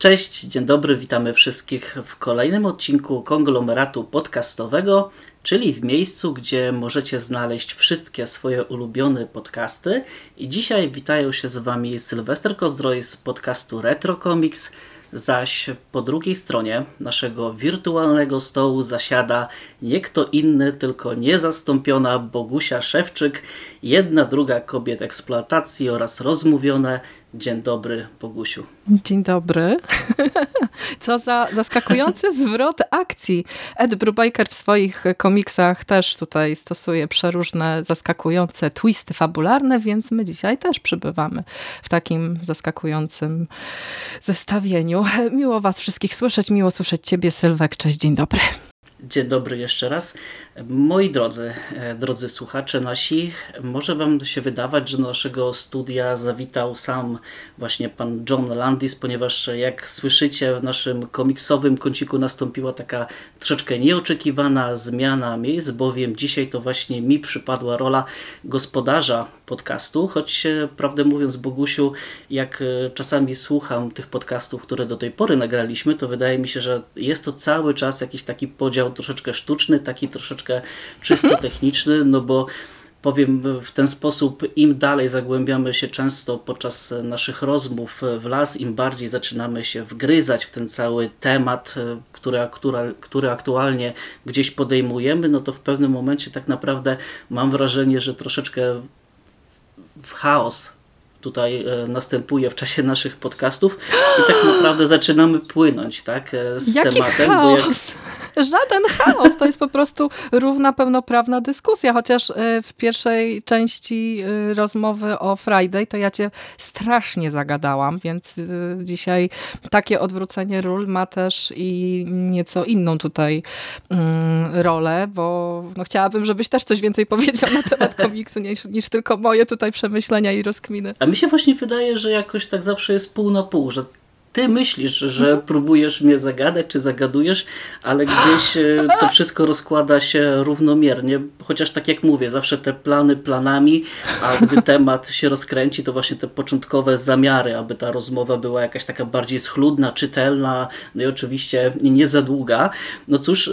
Cześć, dzień dobry, witamy wszystkich w kolejnym odcinku konglomeratu podcastowego, czyli w miejscu, gdzie możecie znaleźć wszystkie swoje ulubione podcasty. I dzisiaj witają się z Wami Sylwester Kozdroj z podcastu Retro Comics, zaś po drugiej stronie naszego wirtualnego stołu zasiada nie kto inny, tylko niezastąpiona Bogusia Szewczyk, jedna druga kobiet eksploatacji oraz rozmówione Dzień dobry, Bogusiu. Dzień dobry. Co za zaskakujący zwrot akcji. Ed Brubaker w swoich komiksach też tutaj stosuje przeróżne zaskakujące twisty fabularne, więc my dzisiaj też przybywamy w takim zaskakującym zestawieniu. Miło was wszystkich słyszeć, miło słyszeć ciebie Sylwek. Cześć, dzień dobry. Dzień dobry jeszcze raz. Moi drodzy, e, drodzy słuchacze nasi, może Wam się wydawać, że do naszego studia zawitał sam właśnie pan John Landis, ponieważ jak słyszycie w naszym komiksowym kąciku nastąpiła taka troszeczkę nieoczekiwana zmiana miejsc, bowiem dzisiaj to właśnie mi przypadła rola gospodarza podcastu, choć e, prawdę mówiąc Bogusiu, jak e, czasami słucham tych podcastów, które do tej pory nagraliśmy, to wydaje mi się, że jest to cały czas jakiś taki podział troszeczkę sztuczny, taki troszeczkę czysto techniczny, no bo powiem w ten sposób, im dalej zagłębiamy się często podczas naszych rozmów w las, im bardziej zaczynamy się wgryzać w ten cały temat, e, który, który, który aktualnie gdzieś podejmujemy, no to w pewnym momencie tak naprawdę mam wrażenie, że troszeczkę w chaos tutaj e, następuje w czasie naszych podcastów i tak naprawdę zaczynamy płynąć tak, e, z Jaki tematem. Chaos? Żaden chaos, to jest po prostu równa, pełnoprawna dyskusja, chociaż e, w pierwszej części rozmowy o Friday to ja cię strasznie zagadałam, więc dzisiaj takie odwrócenie ról ma też i nieco inną tutaj mm, rolę, bo no, chciałabym, żebyś też coś więcej powiedział na temat komiksu niż, niż tylko moje tutaj przemyślenia i rozkminy. A mi się właśnie wydaje, że jakoś tak zawsze jest pół na pół, że ty myślisz, że mhm. próbujesz mnie zagadać, czy zagadujesz, ale gdzieś e, to wszystko rozkłada się równomiernie, chociaż tak jak mówię, zawsze te plany planami, a gdy temat się rozkręci, to właśnie te początkowe zamiary, aby ta rozmowa była jakaś taka bardziej schludna, czytelna, no i oczywiście nie za długa. No cóż, e,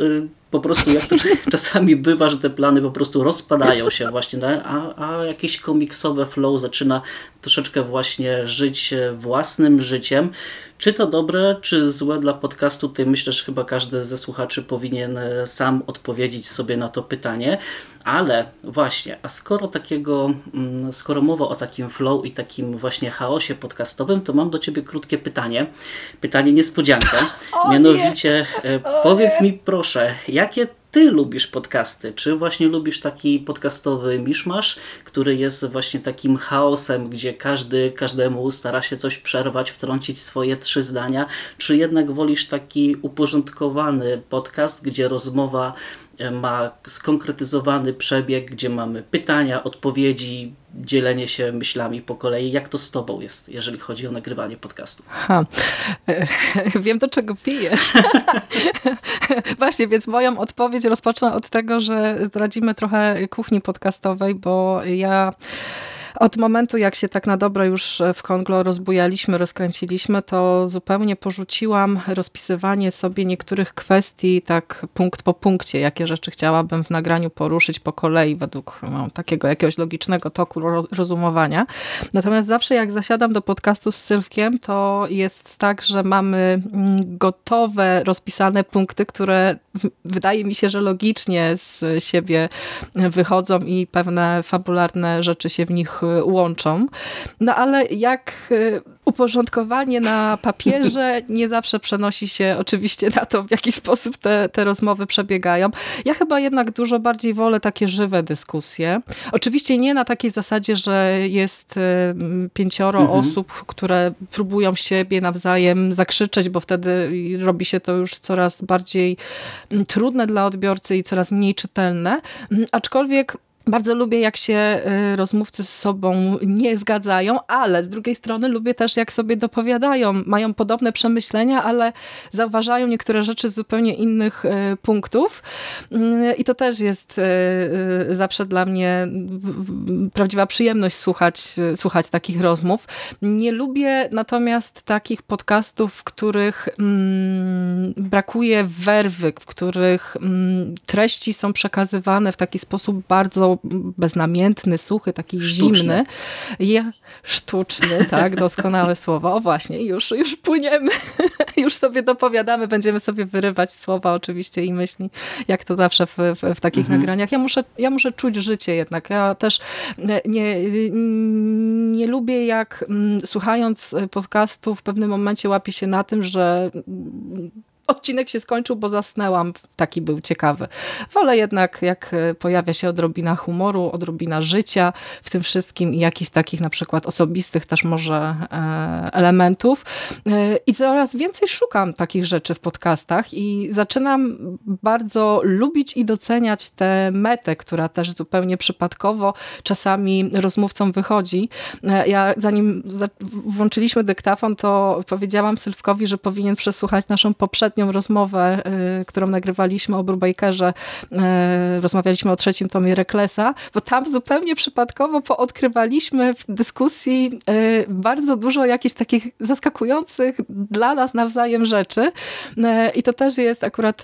po prostu jak to czasami bywa, że te plany po prostu rozpadają się właśnie, a, a jakieś komiksowe flow zaczyna troszeczkę właśnie żyć własnym życiem. Czy to dobre, czy złe dla podcastu, tutaj myślę, że chyba każdy ze słuchaczy powinien e, sam odpowiedzieć sobie na to pytanie. Ale właśnie, a skoro takiego, mm, skoro mowa o takim flow i takim właśnie chaosie podcastowym, to mam do Ciebie krótkie pytanie. Pytanie niespodziankę. O, Mianowicie. E, powiedz mi proszę, jakie ty lubisz podcasty? Czy właśnie lubisz taki podcastowy miszmasz, który jest właśnie takim chaosem, gdzie każdy każdemu stara się coś przerwać, wtrącić swoje trzy zdania? Czy jednak wolisz taki uporządkowany podcast, gdzie rozmowa ma skonkretyzowany przebieg, gdzie mamy pytania, odpowiedzi, dzielenie się myślami po kolei. Jak to z Tobą jest, jeżeli chodzi o nagrywanie podcastu? Ha. Wiem, do czego pijesz. Właśnie, więc moją odpowiedź rozpocznę od tego, że zdradzimy trochę kuchni podcastowej, bo ja od momentu, jak się tak na dobro już w Konglo rozbujaliśmy, rozkręciliśmy, to zupełnie porzuciłam rozpisywanie sobie niektórych kwestii tak punkt po punkcie, jakie rzeczy chciałabym w nagraniu poruszyć po kolei według no, takiego jakiegoś logicznego toku rozumowania. Natomiast zawsze jak zasiadam do podcastu z Sylwkiem, to jest tak, że mamy mm, gotowe, rozpisane punkty, które wydaje mi się, że logicznie z siebie wychodzą i pewne fabularne rzeczy się w nich łączą. No ale jak y, uporządkowanie na papierze nie zawsze przenosi się oczywiście na to, w jaki sposób te, te rozmowy przebiegają. Ja chyba jednak dużo bardziej wolę takie żywe dyskusje. Oczywiście nie na takiej zasadzie, że jest y, pięcioro mhm. osób, które próbują siebie nawzajem zakrzyczeć, bo wtedy robi się to już coraz bardziej mm, trudne dla odbiorcy i coraz mniej czytelne. Mm, aczkolwiek Bardzo lubię, jak się y, rozmówcy z sobą nie zgadzają, ale z drugiej strony lubię też, jak sobie dopowiadają. Mają podobne przemyślenia, ale zauważają niektóre rzeczy z zupełnie innych y, punktów. Y, I to też jest zawsze dla mnie prawdziwa przyjemność słuchać, słuchać takich rozmów. Nie lubię natomiast takich podcastów, w których mm, brakuje werwy, w których mm, treści są przekazywane w taki sposób bardzo beznamiętny, suchy, taki sztuczny. zimny. Ja, sztuczny, tak, doskonałe słowo. O właśnie, już, już płyniemy, już sobie dopowiadamy, będziemy sobie wyrywać słowa oczywiście i myśli, jak to zawsze w, w, w takich mhm. nagraniach. Ja muszę, ja muszę czuć życie jednak. Ja też nie, nie lubię jak mm, słuchając podcastu w pewnym momencie łapię się na tym, że odcinek się skończył, bo zasnęłam. Taki był ciekawy. Wolę jednak, jak e, pojawia się odrobina humoru, odrobina życia w tym wszystkim i jakichś takich na przykład osobistych też może e, elementów. E, I coraz więcej szukam takich rzeczy w podcastach i zaczynam bardzo lubić i doceniać tę metę, która też zupełnie przypadkowo czasami rozmówcom wychodzi. Ja zanim włączyliśmy dyktafon, to powiedziałam Sylwkowi, że powinien przesłuchać naszą poprzednią rozmowę, y, którą nagrywaliśmy o Brubakerze, y, rozmawialiśmy o trzecim tomie Reklesa, bo tam zupełnie przypadkowo poodkrywaliśmy w dyskusji y, bardzo dużo jakichś takich zaskakujących dla nas nawzajem rzeczy i to też jest akurat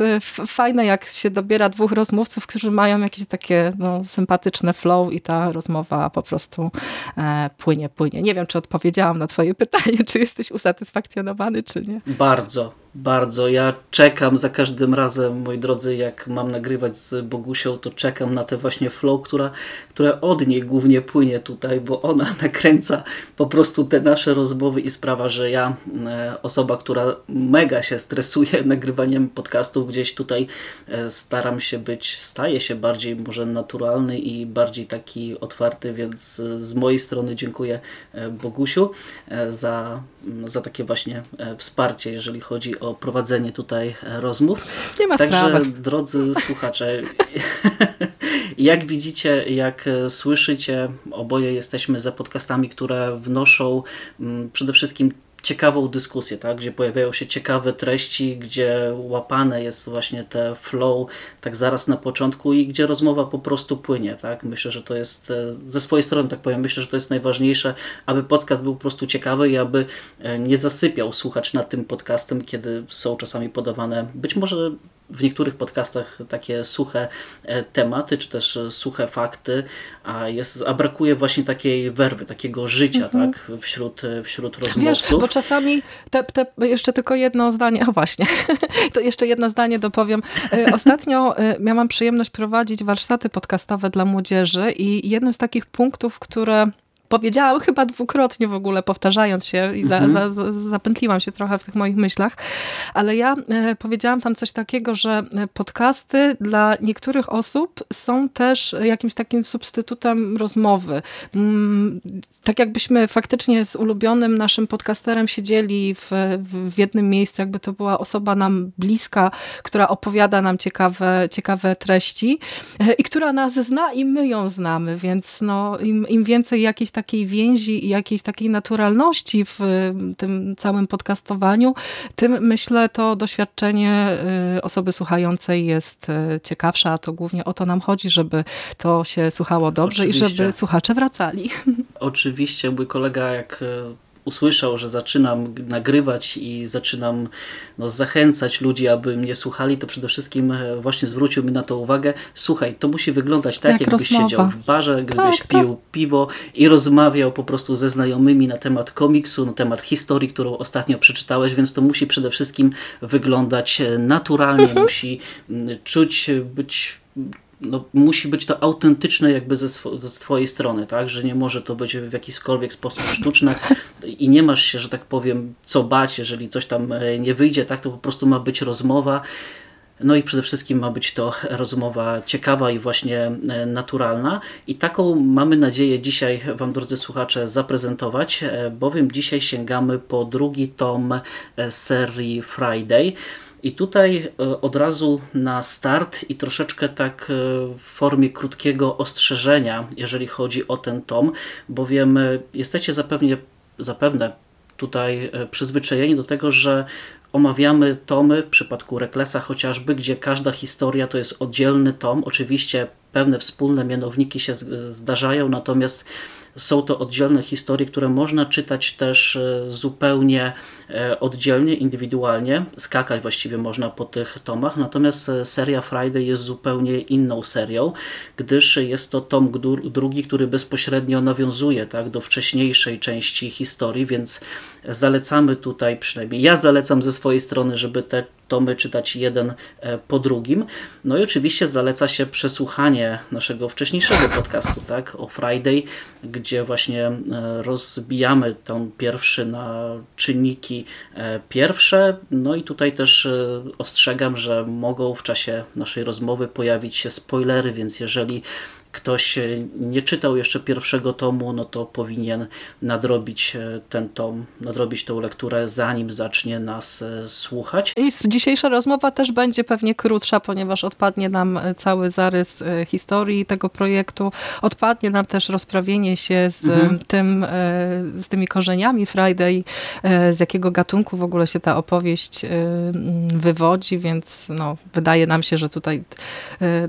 fajne, jak się dobiera dwóch rozmówców, którzy mają jakieś takie no, sympatyczne flow i ta rozmowa po prostu e, płynie, płynie. Nie wiem, czy odpowiedziałam na twoje pytanie, czy jesteś usatysfakcjonowany, czy nie. Bardzo, bardzo. Ja czekam za każdym razem, moi drodzy, jak mam nagrywać z Bogusią, to czekam na te właśnie flow, która, która od niej głównie płynie tutaj, bo ona nakręca po prostu te nasze rozmowy i sprawa, że ja, e, osoba, która mega się stresuje nagrywaniem podcastów, gdzieś tutaj e, staram się być, staje się bardziej może naturalny i bardziej taki otwarty, więc z mojej strony dziękuję e, Bogusiu za, za takie właśnie wsparcie, jeżeli chodzi o prowadzenie tutaj rozmów. Nie ma Także sprawy. drodzy słuchacze, jak widzicie, jak słyszycie, oboje jesteśmy za podcastami, które wnoszą mm, przede wszystkim ciekawą dyskusję, tak? gdzie pojawiają się ciekawe treści, gdzie łapane jest właśnie te flow tak zaraz na początku i gdzie rozmowa po prostu płynie. Tak? Myślę, że to jest e, ze swojej strony, tak powiem, myślę, że to jest najważniejsze, aby podcast był po prostu ciekawy i aby e, nie zasypiał słuchacz nad tym podcastem, kiedy są czasami podawane być może w niektórych podcastach takie suche e, tematy, czy też e, suche fakty, a, jest, a brakuje właśnie takiej werwy, takiego życia mhm. tak, wśród, e, wśród rozmówców. Wiesz, bo czasami te, te, jeszcze tylko jedno zdanie, o właśnie, to jeszcze jedno zdanie dopowiem. Ostatnio miałam przyjemność prowadzić warsztaty podcastowe dla młodzieży i jednym z takich punktów, które powiedziałam chyba dwukrotnie w ogóle, powtarzając się i za, mhm. za, za, zapętliłam się trochę w tych moich myślach, ale ja e, powiedziałam tam coś takiego, że podcasty dla niektórych osób są też jakimś takim substytutem rozmowy. Mm, tak jakbyśmy faktycznie z ulubionym naszym podcasterem siedzieli w, w jednym miejscu, jakby to była osoba nam bliska, która opowiada nam ciekawe, ciekawe treści e, i która nas zna i my ją znamy, więc no, im, im więcej jakiejś takiej takiej więzi i jakiejś takiej naturalności w tym całym podcastowaniu, tym myślę to doświadczenie y, osoby słuchającej jest y, ciekawsze, a to głównie o to nam chodzi, żeby to się słuchało dobrze Oczywiście. i żeby słuchacze wracali. Oczywiście, mój kolega jak y, usłyszał, że zaczynam nagrywać i zaczynam no, zachęcać ludzi, aby mnie słuchali, to przede wszystkim e, właśnie zwrócił mi na to uwagę. Słuchaj, to musi wyglądać tak, Jak jakbyś rozmowa. siedział w barze, gdybyś tak, pił tak. piwo i rozmawiał po prostu ze znajomymi na temat komiksu, na temat historii, którą ostatnio przeczytałeś, więc to musi przede wszystkim wyglądać e, naturalnie, mhm. musi czuć, być no, musi być to autentyczne jakby ze, z twojej strony, tak? Że nie może to być w jakikolwiek sposób sztuczne i nie masz się, że tak powiem, co bać, jeżeli coś tam e, nie wyjdzie, tak? To po prostu ma być rozmowa. No i przede wszystkim ma być to rozmowa ciekawa i właśnie e, naturalna. I taką mamy nadzieję dzisiaj Wam, drodzy słuchacze, zaprezentować, e, bowiem dzisiaj sięgamy po drugi tom serii Friday. I tutaj od razu na start i troszeczkę tak w formie krótkiego ostrzeżenia, jeżeli chodzi o ten tom, bowiem jesteście zapewne, zapewne tutaj przyzwyczajeni do tego, że omawiamy tomy, w przypadku Reklesa chociażby, gdzie każda historia to jest oddzielny tom. Oczywiście pewne wspólne mianowniki się zdarzają, natomiast są to oddzielne historie, które można czytać też e, zupełnie e, oddzielnie, indywidualnie. Skakać właściwie można po tych tomach, natomiast e, seria Friday jest zupełnie inną serią, gdyż jest to tom drugi, który bezpośrednio nawiązuje tak, do wcześniejszej części historii, więc zalecamy tutaj, przynajmniej ja zalecam ze swojej strony, żeby te tomy czytać jeden e, po drugim. No i oczywiście zaleca się przesłuchanie naszego wcześniejszego podcastu tak, o Friday, gdzie właśnie e, rozbijamy ten pierwszy na czynniki e, pierwsze. No i tutaj też ostrzegam, że mogą w czasie naszej rozmowy pojawić się spoilery, więc jeżeli ktoś nie czytał jeszcze pierwszego tomu, no to powinien nadrobić e, ten tom, nadrobić tą lekturę, zanim zacznie nas e, słuchać. I dzisiejsza rozmowa też będzie pewnie krótsza, ponieważ odpadnie nam e, cały zarys historii tego projektu, odpadnie nam też rozprawienie się z mhm. tym, z tymi korzeniami Friday, z jakiego gatunku w ogóle się ta opowieść wywodzi, więc no, wydaje nam się, że tutaj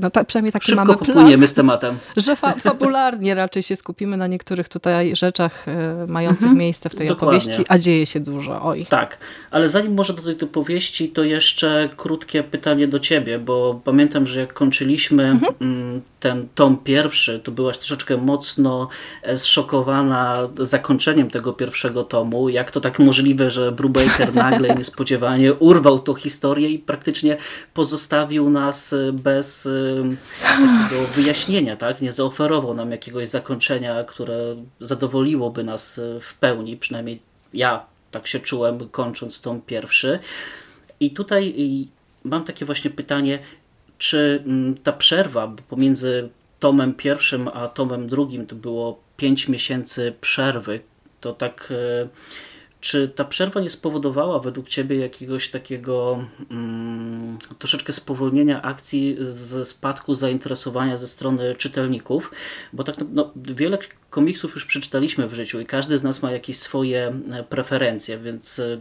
no, ta, przynajmniej taki Szybko mamy plan. z tematem. Że fa fabularnie raczej się skupimy na niektórych tutaj rzeczach e, mających mhm. miejsce w tej Dokładnie. opowieści, a dzieje się dużo. Oj. Tak, ale zanim może do tej opowieści, to jeszcze krótkie pytanie do ciebie, bo pamiętam, że jak kończyliśmy mhm. Mm, ten tom pierwszy, to byłaś troszeczkę mocno e, zszokowana zakończeniem tego pierwszego tomu. Jak to tak możliwe, że Brubaker nagle niespodziewanie urwał tą historię i praktycznie pozostawił nas e, bez takiego wyjaśnienia, tak? nie zaoferował nam jakiegoś zakończenia, które zadowoliłoby nas e, w pełni, przynajmniej ja tak się czułem kończąc tom pierwszy. I tutaj mam takie właśnie pytanie, czy mm, ta przerwa pomiędzy tomem pierwszym a tomem drugim to było 5 miesięcy przerwy, to tak e, czy ta przerwa nie spowodowała według Ciebie jakiegoś takiego mm, troszeczkę spowolnienia akcji z spadku zainteresowania ze strony czytelników? Bo tak no, wiele komiksów już przeczytaliśmy w życiu i każdy z nas ma jakieś swoje e, preferencje, więc e,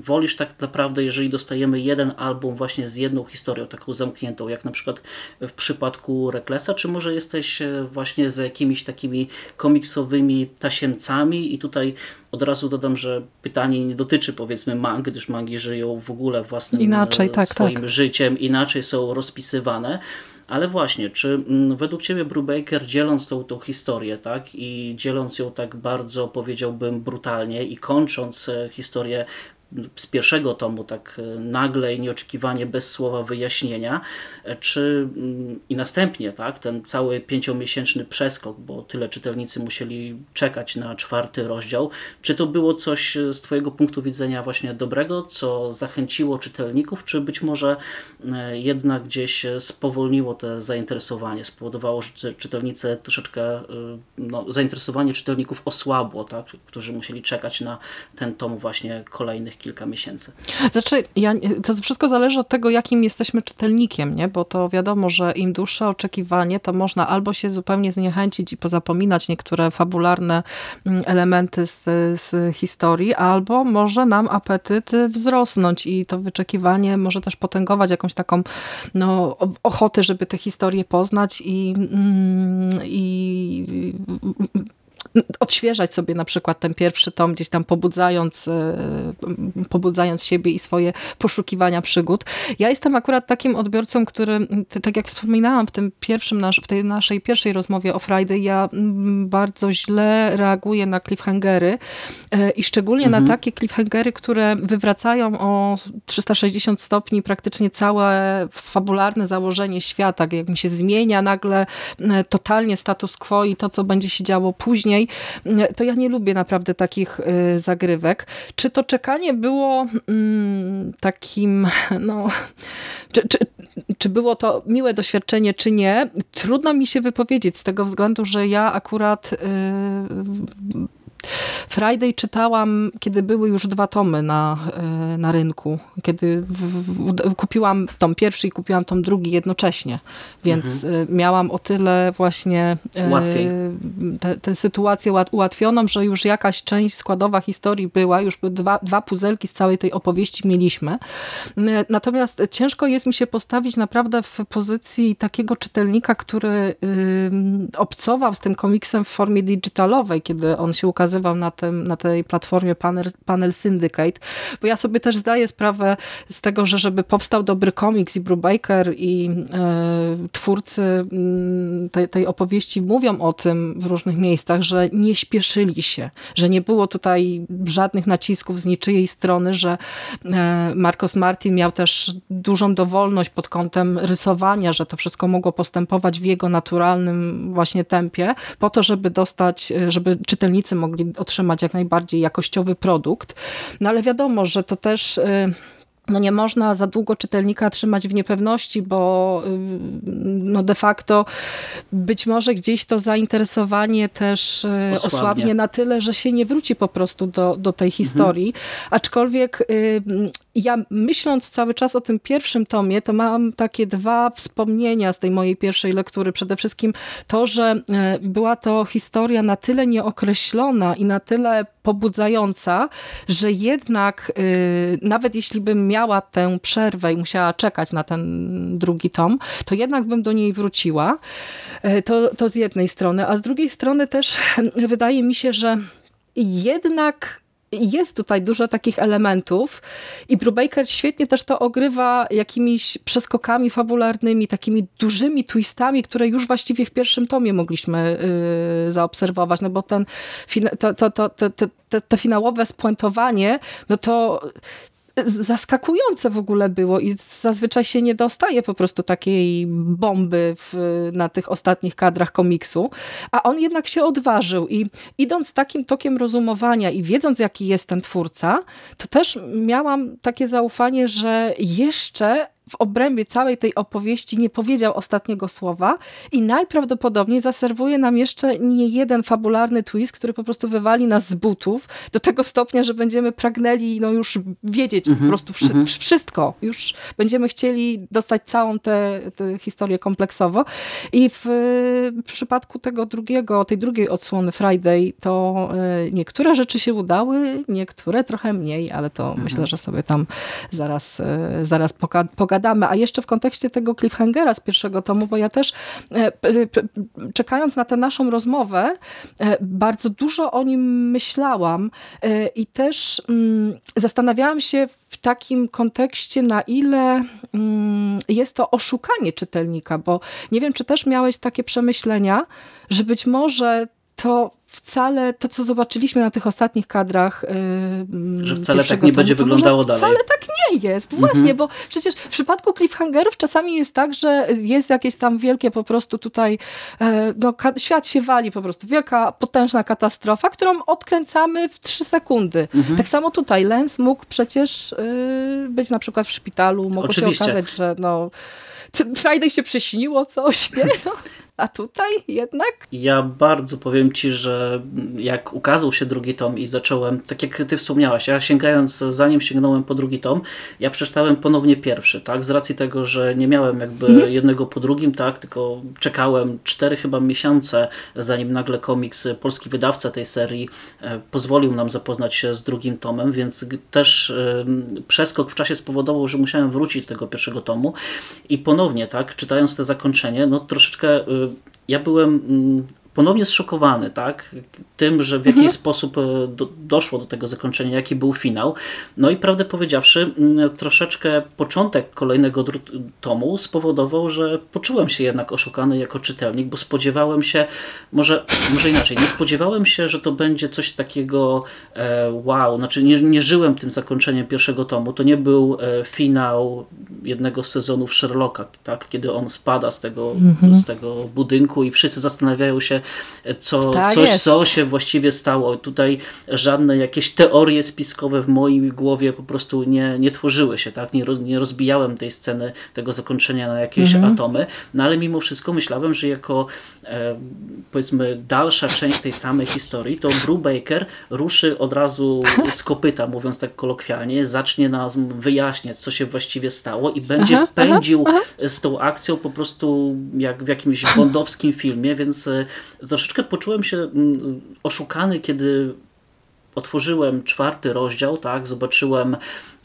wolisz tak naprawdę, jeżeli dostajemy jeden album właśnie z jedną historią, taką zamkniętą, jak na przykład w przypadku Reklesa, czy może jesteś e, właśnie z jakimiś takimi komiksowymi tasiemcami i tutaj od razu dodam, że pytanie nie dotyczy powiedzmy mang, gdyż mangi żyją w ogóle własnym inaczej, e, tak, swoim tak. życiem, inaczej są rozpisywane, ale właśnie, czy mm, według Ciebie Brubaker dzieląc tą, tą historię tak, i dzieląc ją tak bardzo powiedziałbym brutalnie i kończąc e, historię z pierwszego tomu tak e, nagle i nieoczekiwanie bez słowa wyjaśnienia, e, czy mm, i następnie tak, ten cały pięciomiesięczny przeskok, bo tyle czytelnicy musieli czekać na czwarty rozdział, czy to było coś e, z Twojego punktu widzenia właśnie dobrego, co zachęciło czytelników, czy być może jednak gdzieś spowolniło te zainteresowanie, spowodowało, że czytelnicy troszeczkę, no, zainteresowanie czytelników osłabło, tak, którzy musieli czekać na ten tom właśnie kolejnych kilka miesięcy. Znaczy, ja, to wszystko zależy od tego, jakim jesteśmy czytelnikiem, nie? bo to wiadomo, że im dłuższe oczekiwanie, to można albo się zupełnie zniechęcić i pozapominać niektóre fabularne mm, elementy z, z historii, albo może nam apetyt wzrosnąć i to wyczekiwanie może też potęgować jakąś taką no, ochotę, żeby te historie poznać i, mm, i odświeżać sobie na przykład ten pierwszy tom, gdzieś tam pobudzając, e, pobudzając siebie i swoje poszukiwania przygód. Ja jestem akurat takim odbiorcą, który, tak jak wspominałam w tym pierwszym, w tej naszej pierwszej rozmowie o Friday, ja bardzo źle reaguję na cliffhangery e, i szczególnie mhm. na takie cliffhangery, które wywracają o 360 stopni praktycznie całe fabularne założenie świata, jak mi się zmienia nagle e, totalnie status quo i to, co będzie się działo później, to ja nie lubię naprawdę takich y, zagrywek. Czy to czekanie było mm, takim, no, czy, czy, czy było to miłe doświadczenie, czy nie? Trudno mi się wypowiedzieć z tego względu, że ja akurat y, Friday czytałam, kiedy były już dwa tomy na, e, na rynku. Kiedy w, w, kupiłam tom pierwszy i kupiłam tom drugi jednocześnie. Więc mhm. E, miałam o tyle właśnie tę sytuację ułatwioną, że już jakaś część składowa historii była, już dwa, dwa puzelki z całej tej opowieści mieliśmy. Natomiast ciężko jest mi się postawić naprawdę w pozycji takiego czytelnika, który obcował z tym komiksem w formie digitalowej, kiedy on się ukazywał na, tym, na tej platformie Panel, Panel Syndicate, bo ja sobie też zdaję sprawę z tego, że żeby powstał dobry komiks i Brubaker i e, twórcy mm, tej, tej opowieści mówią o tym w różnych miejscach, że nie śpieszyli się, że nie było tutaj żadnych nacisków z niczyjej strony, że e, Marcos Martin miał też dużą dowolność pod kątem rysowania, że to wszystko mogło postępować w jego naturalnym właśnie tempie, po to, żeby dostać, e, żeby czytelnicy mogli otrzymać jak najbardziej jakościowy produkt. No ale wiadomo, że to też e, no nie można za długo czytelnika trzymać w niepewności, bo y, no de facto być może gdzieś to zainteresowanie też y, osłabnie, osłabnie na tyle, że się nie wróci po prostu do, do tej historii. Mhm. Aczkolwiek y, ja myśląc cały czas o tym pierwszym tomie, to mam takie dwa wspomnienia z tej mojej pierwszej lektury. Przede wszystkim to, że była to historia na tyle nieokreślona i na tyle pobudzająca, że jednak nawet jeśli bym miała tę przerwę i musiała czekać na ten drugi tom, to jednak bym do niej wróciła. E, to, to z jednej strony, a z drugiej strony też wydaje mi się, że jednak jest tutaj dużo takich elementów i Brubaker świetnie też to ogrywa jakimiś przeskokami fabularnymi, takimi dużymi twistami, które już właściwie w pierwszym tomie mogliśmy yy, zaobserwować, no bo ten, to, to, to, to, to, to finałowe spuentowanie, no to zaskakujące w ogóle było i zazwyczaj się nie dostaje po prostu takiej bomby w, na tych ostatnich kadrach komiksu, a on jednak się odważył i idąc takim tokiem rozumowania i wiedząc jaki jest ten twórca, to też miałam takie zaufanie, że jeszcze w obrębie całej tej opowieści nie powiedział ostatniego słowa i najprawdopodobniej zaserwuje nam jeszcze nie jeden fabularny twist, który po prostu wywali nas z butów do tego stopnia, że będziemy pragnęli no już wiedzieć mm -hmm, po mhm, prostu wszy mm -hmm. wszystko. Już będziemy chcieli dostać całą tę historię kompleksowo. I w, w, przypadku tego drugiego, tej drugiej odsłony Friday, to y, niektóre rzeczy się udały, niektóre trochę mniej, ale to mm -hmm. myślę, że sobie tam zaraz, y, zaraz pogadamy A jeszcze w kontekście tego cliffhangera z pierwszego tomu, bo ja też e, czekając na tę naszą rozmowę, e, bardzo dużo o nim myślałam e, i też mm, zastanawiałam się w takim kontekście, na ile mm, jest to oszukanie czytelnika, bo nie wiem, czy też miałeś takie przemyślenia, że być może to wcale to, co zobaczyliśmy na tych ostatnich kadrach. Yy, że wcale tak nie będzie wyglądało dalej. Wcale tak nie jest. Mhm. Właśnie, bo przecież w przypadku cliffhangerów czasami jest tak, że jest jakieś tam wielkie po prostu tutaj, yy, no, świat się wali po prostu. Wielka, potężna katastrofa, którą odkręcamy w trzy sekundy. Mhm. Tak samo tutaj Lens mógł przecież yy, być na przykład w szpitalu, mogło Oczywiście. się okazać, że no Friday się przyśniło coś, nie? No. A tutaj jednak? Ja bardzo powiem Ci, że jak ukazał się drugi tom i zacząłem, tak jak Ty wspomniałaś, ja sięgając, zanim sięgnąłem po drugi tom, ja przeczytałem ponownie pierwszy, tak? Z racji tego, że nie miałem jakby mhm. jednego po drugim, tak? Tylko czekałem cztery chyba miesiące, zanim nagle komiks, polski wydawca tej serii e, pozwolił nam zapoznać się z drugim tomem, więc też e, przeskok w czasie spowodował, że musiałem wrócić do tego pierwszego tomu i ponownie, tak? Czytając te zakończenie, no troszeczkę e, ja byłem mm, ponownie zszokowany tak, tym, że w jaki mhm. sposób e, do, doszło do tego zakończenia, jaki był finał. No i prawdę powiedziawszy, troszeczkę początek kolejnego tomu spowodował, że poczułem się jednak oszukany jako czytelnik, bo spodziewałem się, może, może inaczej, nie spodziewałem się, że to będzie coś takiego e, wow, znaczy nie, nie żyłem tym zakończeniem pierwszego tomu, to nie był e, finał jednego z sezonów Sherlocka, tak, kiedy on spada z tego, mhm. z tego budynku i wszyscy zastanawiają się, co, tak coś, co się właściwie stało. Tutaj żadne jakieś teorie spiskowe w mojej głowie po prostu nie, nie tworzyły się, tak? Nie, nie rozbijałem tej sceny, tego zakończenia na jakieś mhm. atomy, no ale mimo wszystko myślałem, że jako e, powiedzmy dalsza część tej samej historii, to Brubaker ruszy od razu z kopyta, mówiąc tak kolokwialnie, zacznie nas wyjaśniać, co się właściwie stało i będzie aha, pędził aha, aha. z tą akcją po prostu jak w jakimś bondowskim filmie, więc e, troszeczkę poczułem się mm, oszukany, kiedy otworzyłem czwarty rozdział, tak, zobaczyłem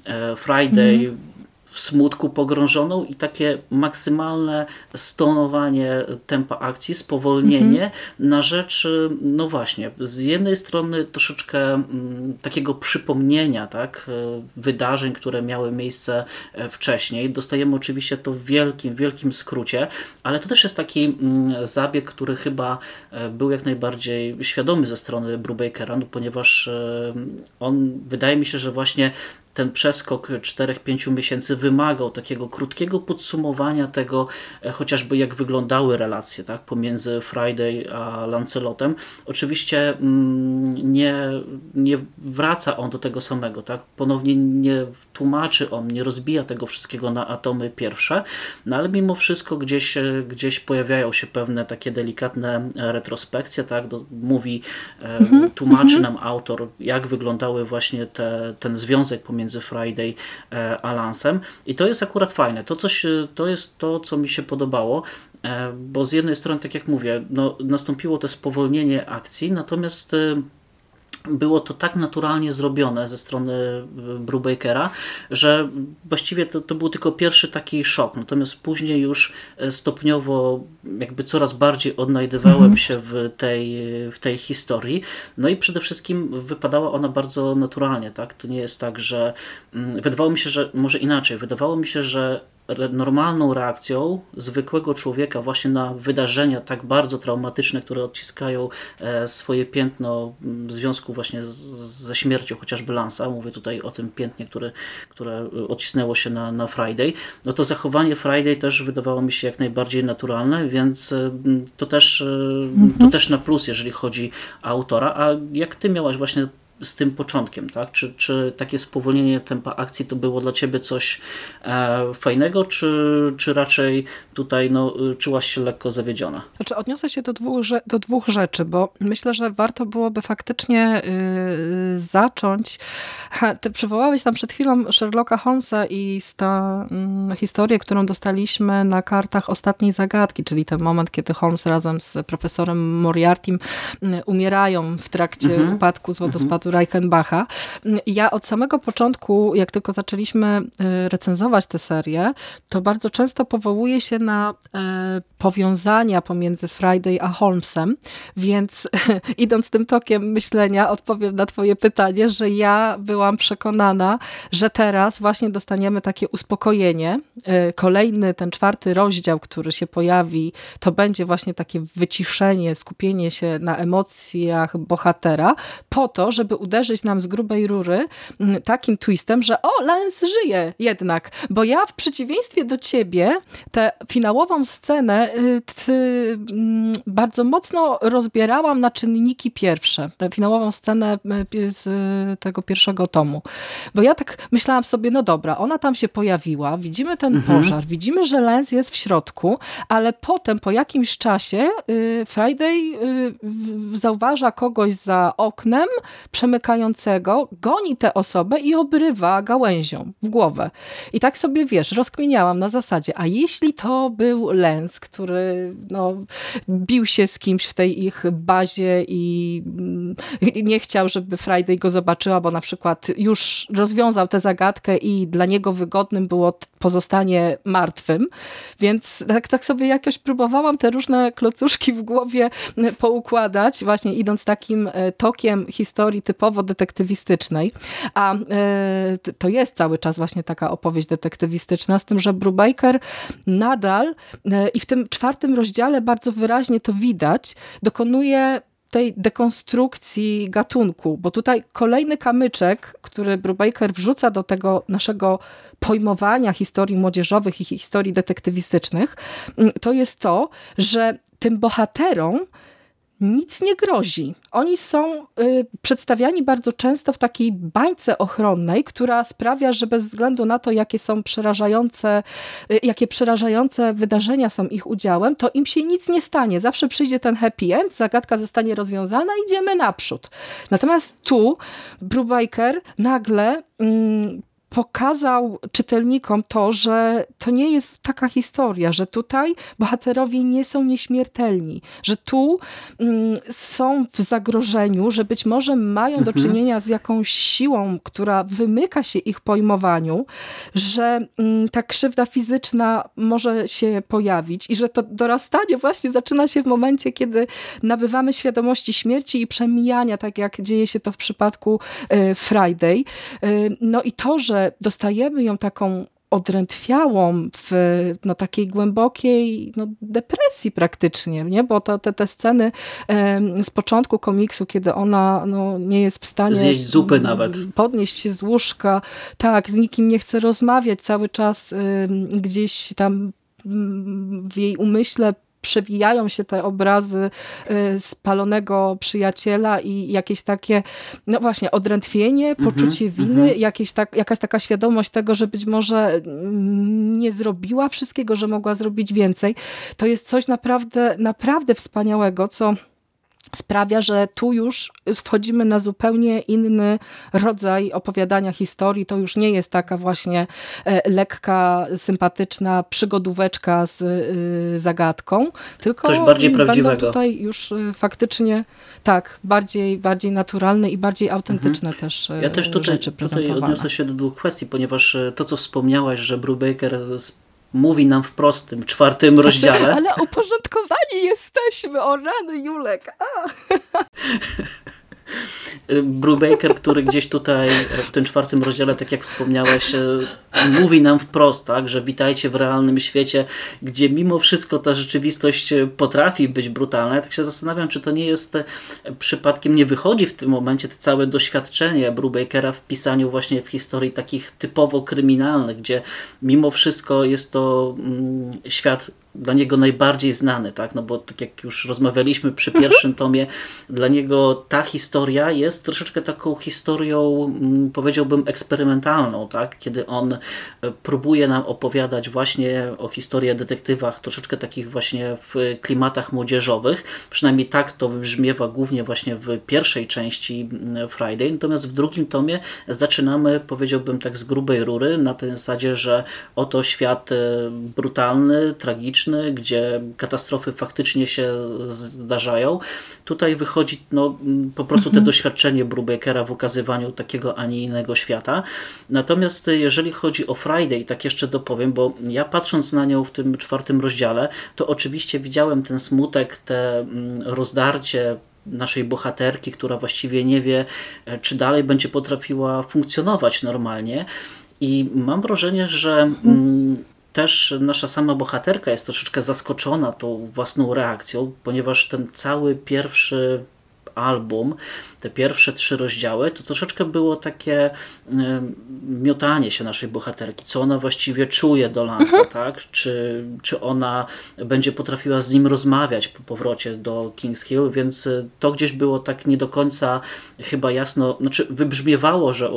e, Friday mm w smutku pogrążoną i takie maksymalne stonowanie tempa akcji, spowolnienie mhm. na rzecz, no właśnie, z jednej strony troszeczkę mm, takiego przypomnienia tak, wydarzeń, które miały miejsce e, wcześniej. Dostajemy oczywiście to w wielkim, wielkim skrócie, ale to też jest taki mm, zabieg, który chyba e, był jak najbardziej świadomy ze strony Brubakera, no, ponieważ e, on, wydaje mi się, że właśnie ten przeskok 4-5 miesięcy wymagał takiego krótkiego podsumowania tego, e, chociażby jak wyglądały relacje tak, pomiędzy Friday a Lancelotem. Oczywiście mm, nie, nie wraca on do tego samego, tak? ponownie nie tłumaczy on, nie rozbija tego wszystkiego na atomy pierwsze, no ale mimo wszystko gdzieś, e, gdzieś pojawiają się pewne takie delikatne retrospekcje, tak? Do, mówi, e, mhm, tłumaczy mhm. nam autor, jak wyglądały właśnie te, ten związek pomiędzy między Friday e, a Lansem i to jest akurat fajne. To, coś, e, to jest to, co mi się podobało, e, bo z jednej strony, tak jak mówię, no, nastąpiło to spowolnienie akcji, natomiast było to tak naturalnie zrobione ze strony Brubakera, że właściwie to, to był tylko pierwszy taki szok. Natomiast później już stopniowo jakby coraz bardziej odnajdywałem mhm. się w tej, w tej historii. No i przede wszystkim wypadała ona bardzo naturalnie. Tak? To nie jest tak, że mm, wydawało mi się, że może inaczej. Wydawało mi się, że normalną reakcją zwykłego człowieka właśnie na wydarzenia tak bardzo traumatyczne, które odciskają e, swoje piętno w związku właśnie ze śmiercią chociażby Lansa, mówię tutaj o tym piętnie, które, które odcisnęło się na, na Friday, no to zachowanie Friday też wydawało mi się jak najbardziej naturalne, więc e, to też, e, to mhm. też na plus, jeżeli chodzi o autora. A jak ty miałaś właśnie z tym początkiem, tak? Czy, czy takie spowolnienie tempa akcji to było dla Ciebie coś e, fajnego, czy, czy raczej tutaj no, czułaś się lekko zawiedziona? Znaczy odniosę się do dwóch, do dwóch rzeczy, bo myślę, że warto byłoby faktycznie y, zacząć. Ty przywołałeś tam przed chwilą Sherlocka Holmesa i ta y, historię, którą dostaliśmy na kartach ostatniej zagadki, czyli ten moment, kiedy Holmes razem z profesorem Moriartym y, umierają w trakcie mhm. upadku z wodospadu Reichenbacha. Ja od samego początku, jak tylko zaczęliśmy y, recenzować tę serię, to bardzo często powołuję się na e, powiązania pomiędzy Friday a Holmesem, więc idąc tym tokiem myślenia, odpowiem na twoje pytanie, że ja byłam przekonana, że teraz właśnie dostaniemy takie uspokojenie. E, kolejny, ten czwarty rozdział, który się pojawi, to będzie właśnie takie wyciszenie, skupienie się na emocjach bohatera, po to, żeby żeby uderzyć nam z grubej rury mm, takim twistem, że o, Lance żyje jednak, bo ja w przeciwieństwie do ciebie tę finałową scenę y, mm, bardzo mocno rozbierałam na czynniki pierwsze, tę finałową scenę y, z tego pierwszego tomu. Bo ja tak myślałam sobie, no dobra, ona tam się pojawiła, widzimy ten mhm. pożar, widzimy, że Lance jest w środku, ale potem po jakimś czasie y, Friday zauważa kogoś za oknem, przemykającego goni tę osobę i obrywa gałęzią w głowę. I tak sobie, wiesz, rozkminiałam na zasadzie, a jeśli to był Lens, który no, bił się z kimś w tej ich bazie i nie chciał, żeby Friday go zobaczyła, bo na przykład już rozwiązał tę zagadkę i dla niego wygodnym było pozostanie martwym, więc tak, tak sobie jakoś próbowałam te różne klocuszki w głowie poukładać, właśnie idąc takim e, tokiem historii typowo detektywistycznej, a e, to jest cały czas właśnie taka opowieść detektywistyczna, z tym, że Brubaker nadal e, i w tym czwartym rozdziale bardzo wyraźnie to widać, dokonuje tej dekonstrukcji gatunku, bo tutaj kolejny kamyczek, który Brubaker wrzuca do tego naszego pojmowania historii młodzieżowych i historii detektywistycznych, to jest to, że tym bohaterom nic nie grozi. Oni są y, przedstawiani bardzo często w takiej bańce ochronnej, która sprawia, że bez względu na to, jakie są przerażające, y, jakie przerażające wydarzenia są ich udziałem, to im się nic nie stanie. Zawsze przyjdzie ten happy end, zagadka zostanie rozwiązana, idziemy naprzód. Natomiast tu Brubaker nagle mm, pokazał czytelnikom to, że to nie jest taka historia, że tutaj bohaterowie nie są nieśmiertelni, że tu mm, są w zagrożeniu, że być może mają do mhm. czynienia z jakąś siłą, która wymyka się ich pojmowaniu, że mm, ta krzywda fizyczna może się pojawić i że to dorastanie właśnie zaczyna się w momencie, kiedy nabywamy świadomości śmierci i przemijania, tak jak dzieje się to w przypadku y, Friday. Y, no i to, że dostajemy ją taką odrętwiałą w no, takiej głębokiej no, depresji praktycznie, nie? bo to, te, te sceny z początku komiksu, kiedy ona no, nie jest w stanie zjeść zupy nawet. Podnieść się z łóżka, tak, z nikim nie chce rozmawiać, cały czas gdzieś tam w jej umyśle przewijają się te obrazy y, spalonego przyjaciela i jakieś takie, no właśnie, odrętwienie, mhm, poczucie winy, mm -hmm. jakieś tak, jakaś taka świadomość tego, że być może nie zrobiła wszystkiego, że mogła zrobić więcej. To jest coś naprawdę, naprawdę wspaniałego, co sprawia, że tu już wchodzimy na zupełnie inny rodzaj opowiadania historii. To już nie jest taka właśnie e, lekka, sympatyczna przygodóweczka z e, zagadką, tylko Coś bardziej prawdziwego. tutaj już e, faktycznie tak, bardziej, bardziej naturalne i bardziej autentyczne mhm. też Ja też tutaj, tutaj odniosę się do dwóch kwestii, ponieważ to, co wspomniałaś, że Brubaker mówi nam wprost w tym czwartym rozdziale. Ale uporządkowani jesteśmy, o rany Julek. A. Brubaker, który gdzieś tutaj w tym czwartym rozdziale, tak jak wspomniałeś, e, mówi nam wprost, tak, że witajcie w realnym świecie, gdzie mimo wszystko ta rzeczywistość potrafi być brutalna. Ja tak się zastanawiam, czy to nie jest e, przypadkiem, nie wychodzi w tym momencie te całe doświadczenie Brubakera w pisaniu właśnie w historii takich typowo kryminalnych, gdzie mimo wszystko jest to mm, świat dla niego najbardziej znany, tak? No bo tak jak już rozmawialiśmy przy mhm. pierwszym tomie, dla niego ta historia jest troszeczkę taką historią, mm, powiedziałbym, eksperymentalną, tak? Kiedy on e, próbuje nam opowiadać właśnie o historii detektywach, troszeczkę takich właśnie w klimatach młodzieżowych. Przynajmniej tak to wybrzmiewa głównie właśnie w pierwszej części mm, Friday. Natomiast w drugim tomie zaczynamy, powiedziałbym tak z grubej rury, na tej zasadzie, że oto świat e, brutalny, tragiczny, gdzie katastrofy faktycznie się zdarzają. Tutaj wychodzi no, po prostu mhm. te doświadczenie Brubakera w ukazywaniu takiego, a nie innego świata. Natomiast jeżeli chodzi o Friday, tak jeszcze dopowiem, bo ja patrząc na nią w tym czwartym rozdziale, to oczywiście widziałem ten smutek, te mm, rozdarcie naszej bohaterki, która właściwie nie wie, e, czy dalej będzie potrafiła funkcjonować normalnie. I mam wrażenie, że mhm. mm, też nasza sama bohaterka jest troszeczkę zaskoczona tą własną reakcją, ponieważ ten cały pierwszy album te pierwsze trzy rozdziały, to troszeczkę było takie miotanie się naszej bohaterki, co ona właściwie czuje do Lansa, mhm. tak? Czy, czy ona będzie potrafiła z nim rozmawiać po powrocie do Kings Hill, więc e, to gdzieś było tak nie do końca chyba jasno, znaczy wybrzmiewało, że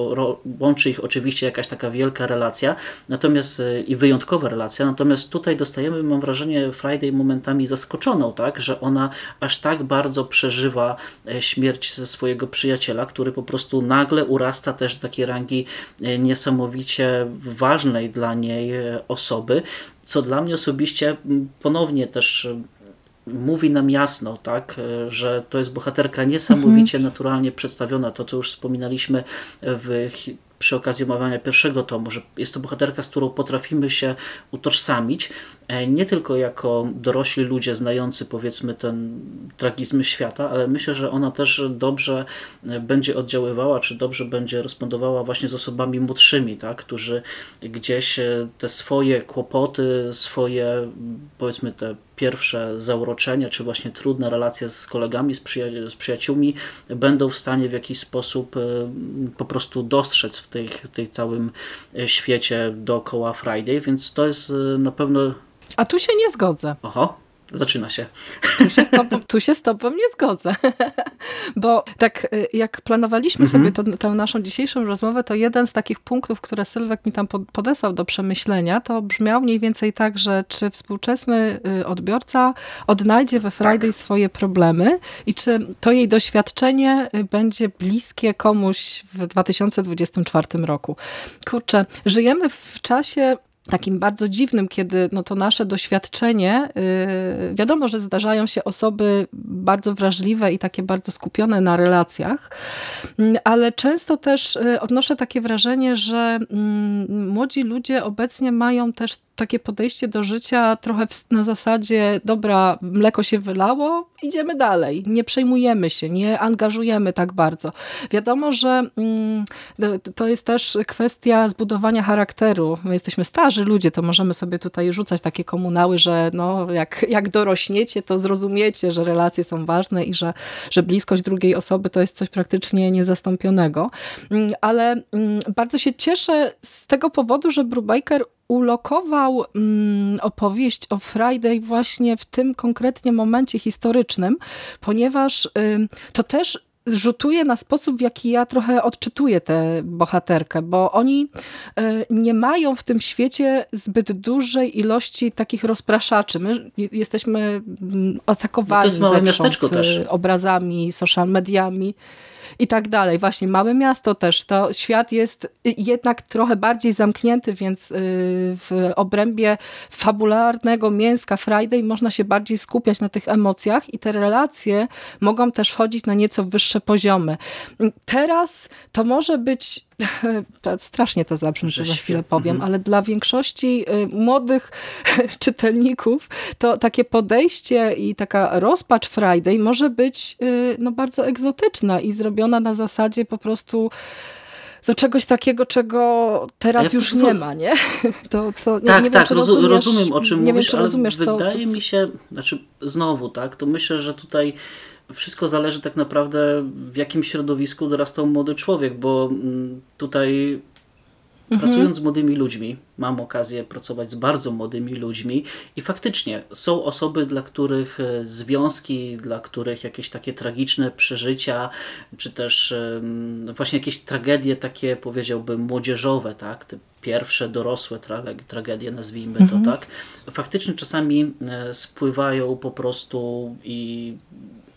łączy ich oczywiście jakaś taka wielka relacja, natomiast e, i wyjątkowa relacja, natomiast tutaj dostajemy, mam wrażenie, Friday momentami zaskoczoną, tak? Że ona aż tak bardzo przeżywa śmierć ze swojego przyjaciela, który po prostu nagle urasta też do takiej rangi e, niesamowicie ważnej dla niej e, osoby, co dla mnie osobiście ponownie też e, mówi nam jasno, tak, że to jest bohaterka niesamowicie mhm. naturalnie przedstawiona, to co już wspominaliśmy w przy okazji omawiania pierwszego tomu, że jest to bohaterka, z którą potrafimy się utożsamić, e, nie tylko jako dorośli ludzie znający powiedzmy ten tragizmy świata, ale myślę, że ona też dobrze e, będzie oddziaływała, czy dobrze będzie respondowała właśnie z osobami młodszymi, tak, którzy gdzieś e, te swoje kłopoty, swoje powiedzmy te pierwsze zauroczenia, czy właśnie trudne relacje z kolegami, z, przyja z przyjaciółmi będą w stanie w jakiś sposób po prostu dostrzec w tej, tej całym e, świecie dookoła Friday, więc to jest e, na pewno... A tu się nie zgodzę. Oho. Zaczyna się. Tu się z tobą, tu się z tobą nie zgodzę. Bo tak y, jak planowaliśmy mhm. sobie to, tę naszą dzisiejszą rozmowę, to jeden z takich punktów, które Sylwek mi tam podesłał do przemyślenia, to brzmiał mniej więcej tak, że czy współczesny y, odbiorca odnajdzie we Friday tak. swoje problemy i czy to jej doświadczenie y, będzie bliskie komuś w 2024 roku. Kurczę, żyjemy w czasie takim bardzo dziwnym, kiedy no to nasze doświadczenie, yy, wiadomo, że zdarzają się osoby bardzo wrażliwe i takie bardzo skupione na relacjach, yy, ale często też yy, odnoszę takie wrażenie, że mm, młodzi ludzie obecnie mają też takie podejście do życia trochę na zasadzie, dobra, mleko się wylało, idziemy dalej, nie przejmujemy się, nie angażujemy tak bardzo. Wiadomo, że mm, to jest też kwestia zbudowania charakteru. My jesteśmy starzy ludzie, to możemy sobie tutaj rzucać takie komunały, że no, jak, jak dorośniecie, to zrozumiecie, że relacje są ważne i że, że bliskość drugiej osoby to jest coś praktycznie niezastąpionego. Mm, ale mm, bardzo się cieszę z tego powodu, że Brubaker ulokował mm, opowieść o Friday właśnie w tym konkretnie momencie historycznym, ponieważ y, to też zrzutuje na sposób, w jaki ja trochę odczytuję tę bohaterkę, bo oni y, nie mają w tym świecie zbyt dużej ilości takich rozpraszaczy. My jesteśmy mm, atakowani no zewsząd y, obrazami, social mediami i tak dalej. Właśnie małe miasto też, to świat jest jednak trochę bardziej zamknięty, więc y, w obrębie fabularnego mięska Friday można się bardziej skupiać na tych emocjach i te relacje mogą też wchodzić na nieco wyższe poziomy. Teraz to może być strasznie to zabrzmi, że za chwilę powiem, mhm. ale dla większości y, młodych czytelników to takie podejście i taka rozpacz Friday może być y, no, bardzo egzotyczna i zrobiona na zasadzie po prostu do czegoś takiego, czego teraz ja już nie ma, nie? To, to, tak, nie, tak, wiem, rozumiem o czym nie mówisz, wiem, czy rozumiesz, co, wydaje co, co... mi się, znaczy znowu, tak, to myślę, że tutaj wszystko zależy tak naprawdę w jakim środowisku dorastał młody człowiek, bo mm, tutaj mhm. pracując z młodymi ludźmi, mam okazję pracować z bardzo młodymi ludźmi i faktycznie są osoby, dla których e, związki, dla których jakieś takie tragiczne przeżycia, czy też właśnie jakieś tragedie takie powiedziałbym młodzieżowe, tak, te pierwsze dorosłe tragedie, nazwijmy mhm. to tak, faktycznie czasami e, spływają po prostu i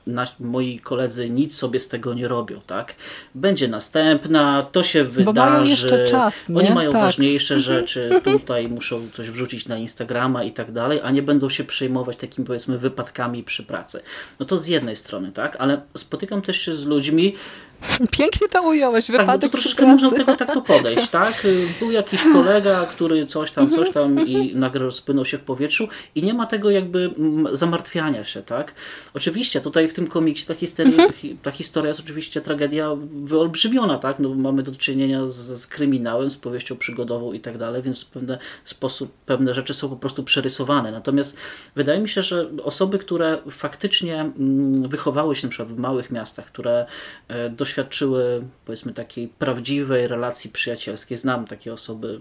na, moi koledzy nic sobie z tego nie robią, tak? Będzie następna, to się wydarzy. Bo mają jeszcze czas, nie? Oni mają tak. ważniejsze mhm. rzeczy, tutaj muszą coś wrzucić na Instagrama i tak dalej, a nie będą się przejmować takimi powiedzmy wypadkami przy pracy. No to z jednej strony, tak? Ale spotykam też się z ludźmi, Pięknie to ująłeś, wypadek tak, to troszeczkę można do tego tak to podejść, tak? Był jakiś kolega, który coś tam, coś tam i nagle rozpłynął się w powietrzu i nie ma tego jakby mm, zamartwiania się, tak? Oczywiście tutaj w tym komiksie ta historia, mhm. ta historia jest oczywiście tragedia wyolbrzymiona, tak? No, mamy do czynienia z, z kryminałem, z powieścią przygodową i tak dalej, więc w pewne sposób pewne rzeczy są po prostu przerysowane. Natomiast wydaje mi się, że osoby, które faktycznie mm, wychowały się na przykład w małych miastach, które dość e, doświadczyły powiedzmy takiej prawdziwej relacji przyjacielskiej, znam takie osoby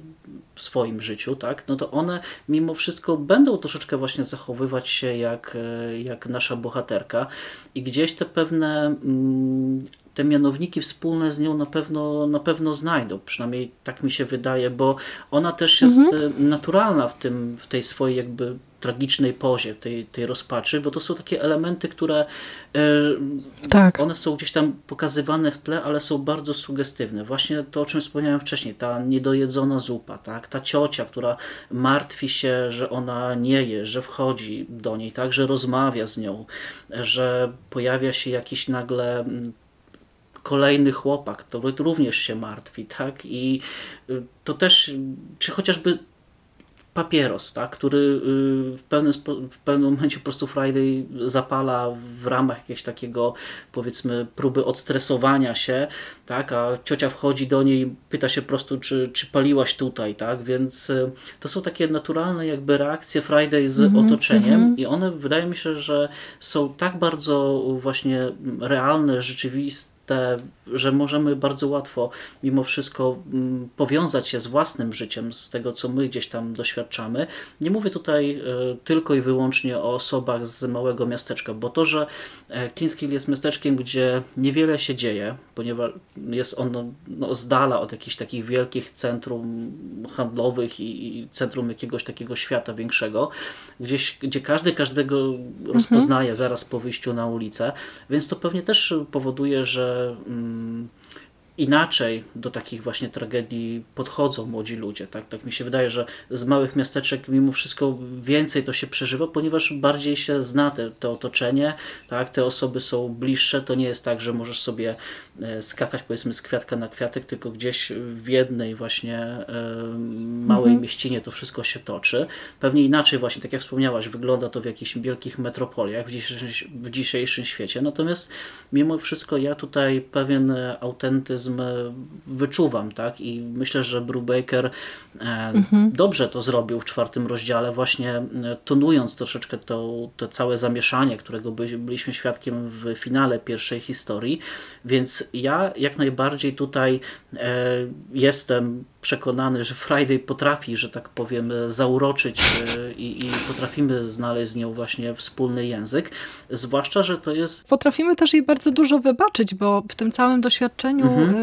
w swoim życiu, tak, no to one mimo wszystko będą troszeczkę właśnie zachowywać się jak, jak nasza bohaterka. I gdzieś te pewne mm, te mianowniki wspólne z nią na pewno, na pewno znajdą. Przynajmniej tak mi się wydaje, bo ona też jest mhm. E, naturalna w, tym, w tej swojej jakby tragicznej pozie, tej, tej rozpaczy, bo to są takie elementy, które e, tak. one są gdzieś tam pokazywane w tle, ale są bardzo sugestywne. Właśnie to, o czym wspomniałem wcześniej, ta niedojedzona zupa, tak? ta ciocia, która martwi się, że ona nie je, że wchodzi do niej, tak? że rozmawia z nią, że pojawia się jakiś nagle mm, kolejny chłopak, który również się martwi, tak? I y, to też, czy chociażby papieros, tak, który y, w pewnym, w pewnym momencie po prostu Friday zapala w ramach jakiegoś takiego powiedzmy próby odstresowania się, tak, a ciocia wchodzi do niej i pyta się po prostu, czy, czy paliłaś tutaj, tak, więc y, to są takie naturalne jakby reakcje Friday z mm -hmm, otoczeniem mm -hmm. i one wydaje mi się, że są tak bardzo właśnie realne, rzeczywiste, te, że możemy bardzo łatwo mimo wszystko mm, powiązać się z własnym życiem, z tego, co my gdzieś tam doświadczamy. Nie mówię tutaj e, tylko i wyłącznie o osobach z małego miasteczka, bo to, że e, Kinskill jest miasteczkiem, gdzie niewiele się dzieje, ponieważ jest ono no, z dala od jakichś takich wielkich centrum handlowych i, i centrum jakiegoś takiego świata większego, gdzieś, gdzie każdy każdego mhm. rozpoznaje zaraz po wyjściu na ulicę, więc to pewnie też powoduje, że mm, inaczej do takich właśnie tragedii podchodzą młodzi ludzie. Tak, tak mi się wydaje, że z małych miasteczek mimo wszystko więcej to się przeżywa, ponieważ bardziej się zna te, te otoczenie, tak, te osoby są bliższe. To nie jest tak, że możesz sobie e, skakać powiedzmy z kwiatka na kwiatek, tylko gdzieś w jednej właśnie e, małej mhm. mieścinie to wszystko się toczy. Pewnie inaczej właśnie, tak jak wspomniałaś, wygląda to w jakichś wielkich metropoliach w dzisiejszym, w dzisiejszym świecie. Natomiast mimo wszystko ja tutaj pewien autentyzm wyczuwam, tak? I myślę, że Brubaker e, mhm. dobrze to zrobił w czwartym rozdziale, właśnie e, tonując troszeczkę to, to całe zamieszanie, którego byliśmy świadkiem w finale pierwszej historii. Więc ja jak najbardziej tutaj e, jestem przekonany, że Friday potrafi, że tak powiem, zauroczyć e, i, i, potrafimy znaleźć z nią właśnie wspólny język. Zwłaszcza, że to jest. Potrafimy też jej bardzo dużo wybaczyć, bo w tym całym doświadczeniu mhm.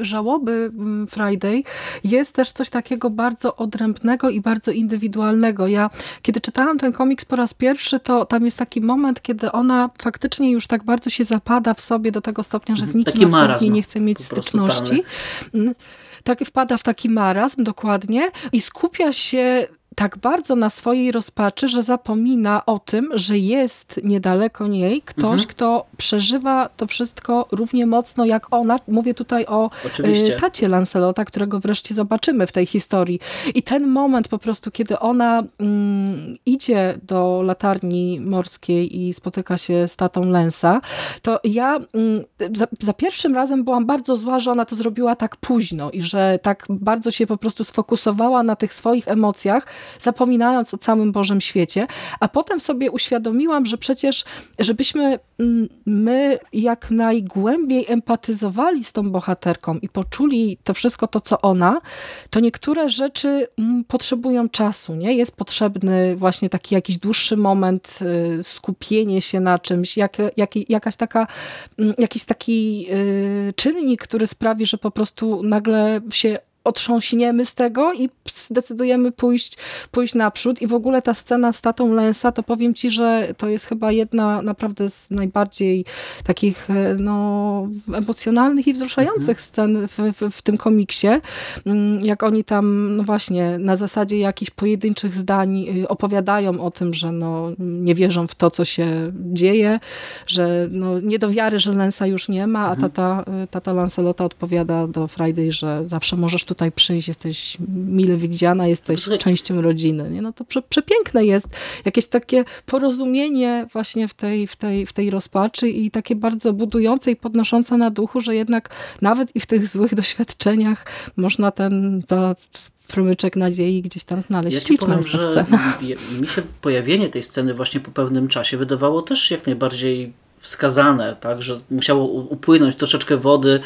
E, żałoby Friday jest też coś takiego bardzo odrębnego i bardzo indywidualnego. Ja, kiedy czytałam ten komiks po raz pierwszy, to tam jest taki moment, kiedy ona faktycznie już tak bardzo się zapada w sobie do tego stopnia, że z mhm. nikim absolutnie nie chce mieć styczności. Totalny tak, wpada w taki marazm dokładnie i skupia się tak bardzo na swojej rozpaczy, że zapomina o tym, że jest niedaleko niej ktoś, mhm. kto przeżywa to wszystko równie mocno jak ona. Mówię tutaj o Oczywiście. tacie Lancelota, którego wreszcie zobaczymy w tej historii. I ten moment po prostu, kiedy ona mm, idzie do latarni morskiej i spotyka się z tatą Lensa, to ja mm, za, za pierwszym razem byłam bardzo zła, że ona to zrobiła tak późno i że tak bardzo się po prostu sfokusowała na tych swoich emocjach, zapominając o całym Bożym świecie, a potem sobie uświadomiłam, że przecież, żebyśmy mm, my jak najgłębiej empatyzowali z tą bohaterką i poczuli to wszystko to, co ona, to niektóre rzeczy mm, potrzebują czasu, nie? Jest potrzebny właśnie taki jakiś dłuższy moment, y, skupienie się na czymś, jak, jak, jakaś taka, mm, jakiś taki y, czynnik, który sprawi, że po prostu nagle się otrząśniemy z tego i zdecydujemy pójść, pójść naprzód. I w ogóle ta scena z tatą Lensa, to powiem ci, że to jest chyba jedna naprawdę z najbardziej takich e, no, emocjonalnych i wzruszających mhm. scen w, w, w, tym komiksie. Mm, jak oni tam, no właśnie, na zasadzie jakichś pojedynczych zdań y, opowiadają o tym, że no, nie wierzą w to, co się dzieje, że no, nie do wiary, że Lensa już nie ma, a mhm. tata, y, tata Lancelota odpowiada do Friday, że zawsze możesz tu tutaj przyjść, jesteś mile widziana, jesteś częścią rodziny. Nie? No to prze, przepiękne jest jakieś takie porozumienie właśnie w tej, w, tej, w tej rozpaczy i takie bardzo budujące i podnoszące na duchu, że jednak nawet i w tych złych doświadczeniach można ten, to, promyczek nadziei gdzieś tam znaleźć. Ja ci powiem, że scena. mi się pojawienie tej sceny właśnie po pewnym czasie wydawało też jak najbardziej wskazane, tak, że musiało upłynąć troszeczkę wody,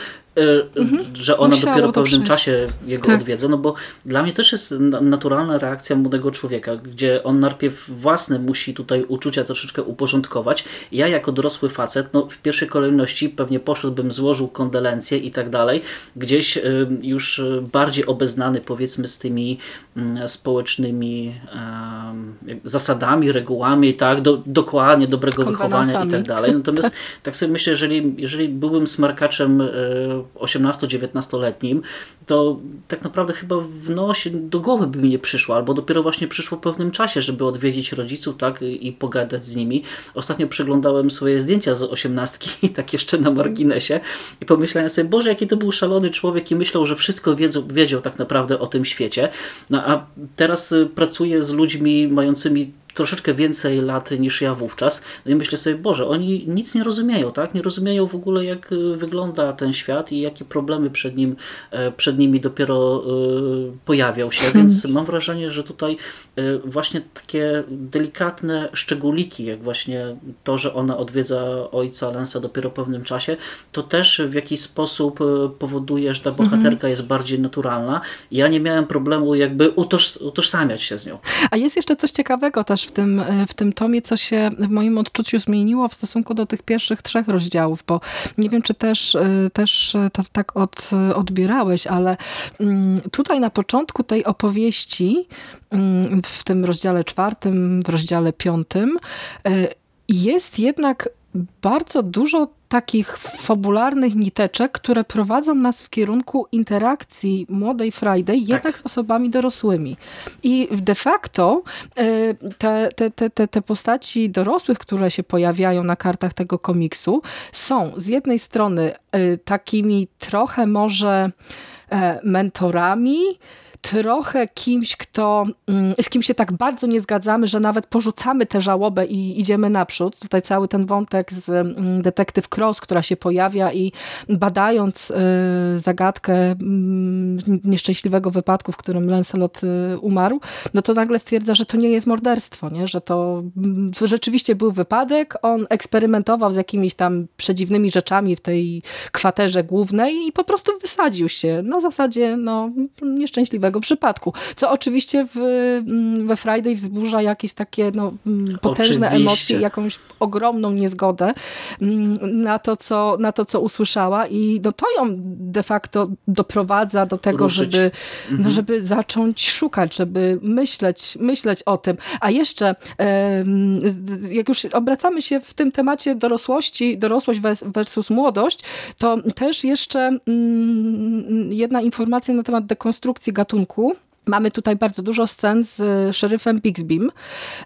mhm. że ona Musiało dopiero po pewnym czasie jego tak. odwiedza, no bo dla mnie też jest naturalna reakcja młodego człowieka, gdzie on najpierw własne musi tutaj uczucia troszeczkę uporządkować. Ja jako dorosły facet, no w pierwszej kolejności pewnie poszedłbym, złożył kondolencje i tak dalej, gdzieś y, już bardziej obeznany powiedzmy z tymi mm, społecznymi zasadami, regułami, tak, do, dokładnie dobrego wychowania i tak dalej. Natomiast tak sobie myślę, jeżeli, jeżeli byłbym smarkaczem 18-19-letnim, to tak naprawdę chyba w nosie do głowy by mi nie przyszło, albo dopiero właśnie przyszło w pewnym czasie, żeby odwiedzić rodziców tak i pogadać z nimi. Ostatnio przeglądałem swoje zdjęcia z osiemnastki, tak jeszcze na marginesie i pomyślałem sobie, Boże, jaki to był szalony człowiek i myślał, że wszystko wiedzą, wiedział tak naprawdę o tym świecie. No a teraz pracuję z ludźmi mającymi troszeczkę więcej lat niż ja wówczas. No i myślę sobie, Boże, oni nic nie rozumieją, tak? Nie rozumieją w ogóle, jak wygląda ten świat i jakie problemy przed, nim, przed nimi dopiero pojawią się, hmm. więc mam wrażenie, że tutaj właśnie takie delikatne szczególiki, jak właśnie to, że ona odwiedza ojca Lensa dopiero po pewnym czasie, to też w jakiś sposób powoduje, że ta bohaterka mhm. jest bardziej naturalna. Ja nie miałem problemu jakby utoż, utożsamiać się z nią. A jest jeszcze coś ciekawego też w tym, w tym tomie, co się w moim odczuciu zmieniło w stosunku do tych pierwszych trzech rozdziałów, bo nie wiem, czy też, też to tak od, odbierałeś, ale mm, tutaj na początku tej opowieści, mm, w tym rozdziale czwartym, w rozdziale piątym, e, jest jednak bardzo dużo takich fabularnych niteczek, które prowadzą nas w kierunku interakcji młodej Friday jednak tak. z osobami dorosłymi. I de facto e, te, te, te, te postaci dorosłych, które się pojawiają na kartach tego komiksu są z jednej strony e, takimi trochę może e, mentorami, trochę kimś, kto, mm, z kim się tak bardzo nie zgadzamy, że nawet porzucamy tę żałobę i idziemy naprzód. Tutaj cały ten wątek z mm, detektyw Cross, która się pojawia i badając y, zagadkę mm, nieszczęśliwego wypadku, w którym Lancelot y, umarł, no to nagle stwierdza, że to nie jest morderstwo, nie? że to rzeczywiście był wypadek, on eksperymentował z jakimiś tam przedziwnymi rzeczami w tej kwaterze głównej i po prostu wysadził się na zasadzie no, nieszczęśliwego przypadku. Co oczywiście w, mm, we Friday wzburza jakieś takie no, mm, potężne oczywiście. emocje, jakąś ogromną niezgodę mm, na to, co, na to, co usłyszała i no, to ją de facto doprowadza do tego, żeby, no, mhm. no, żeby zacząć szukać, żeby myśleć, myśleć o tym. A jeszcze jak już obracamy się w tym temacie dorosłości, dorosłość versus młodość, to też jeszcze jedna informacja na temat dekonstrukcji gatunku gatunku. Mamy tutaj bardzo dużo scen z e, szeryfem Bixbym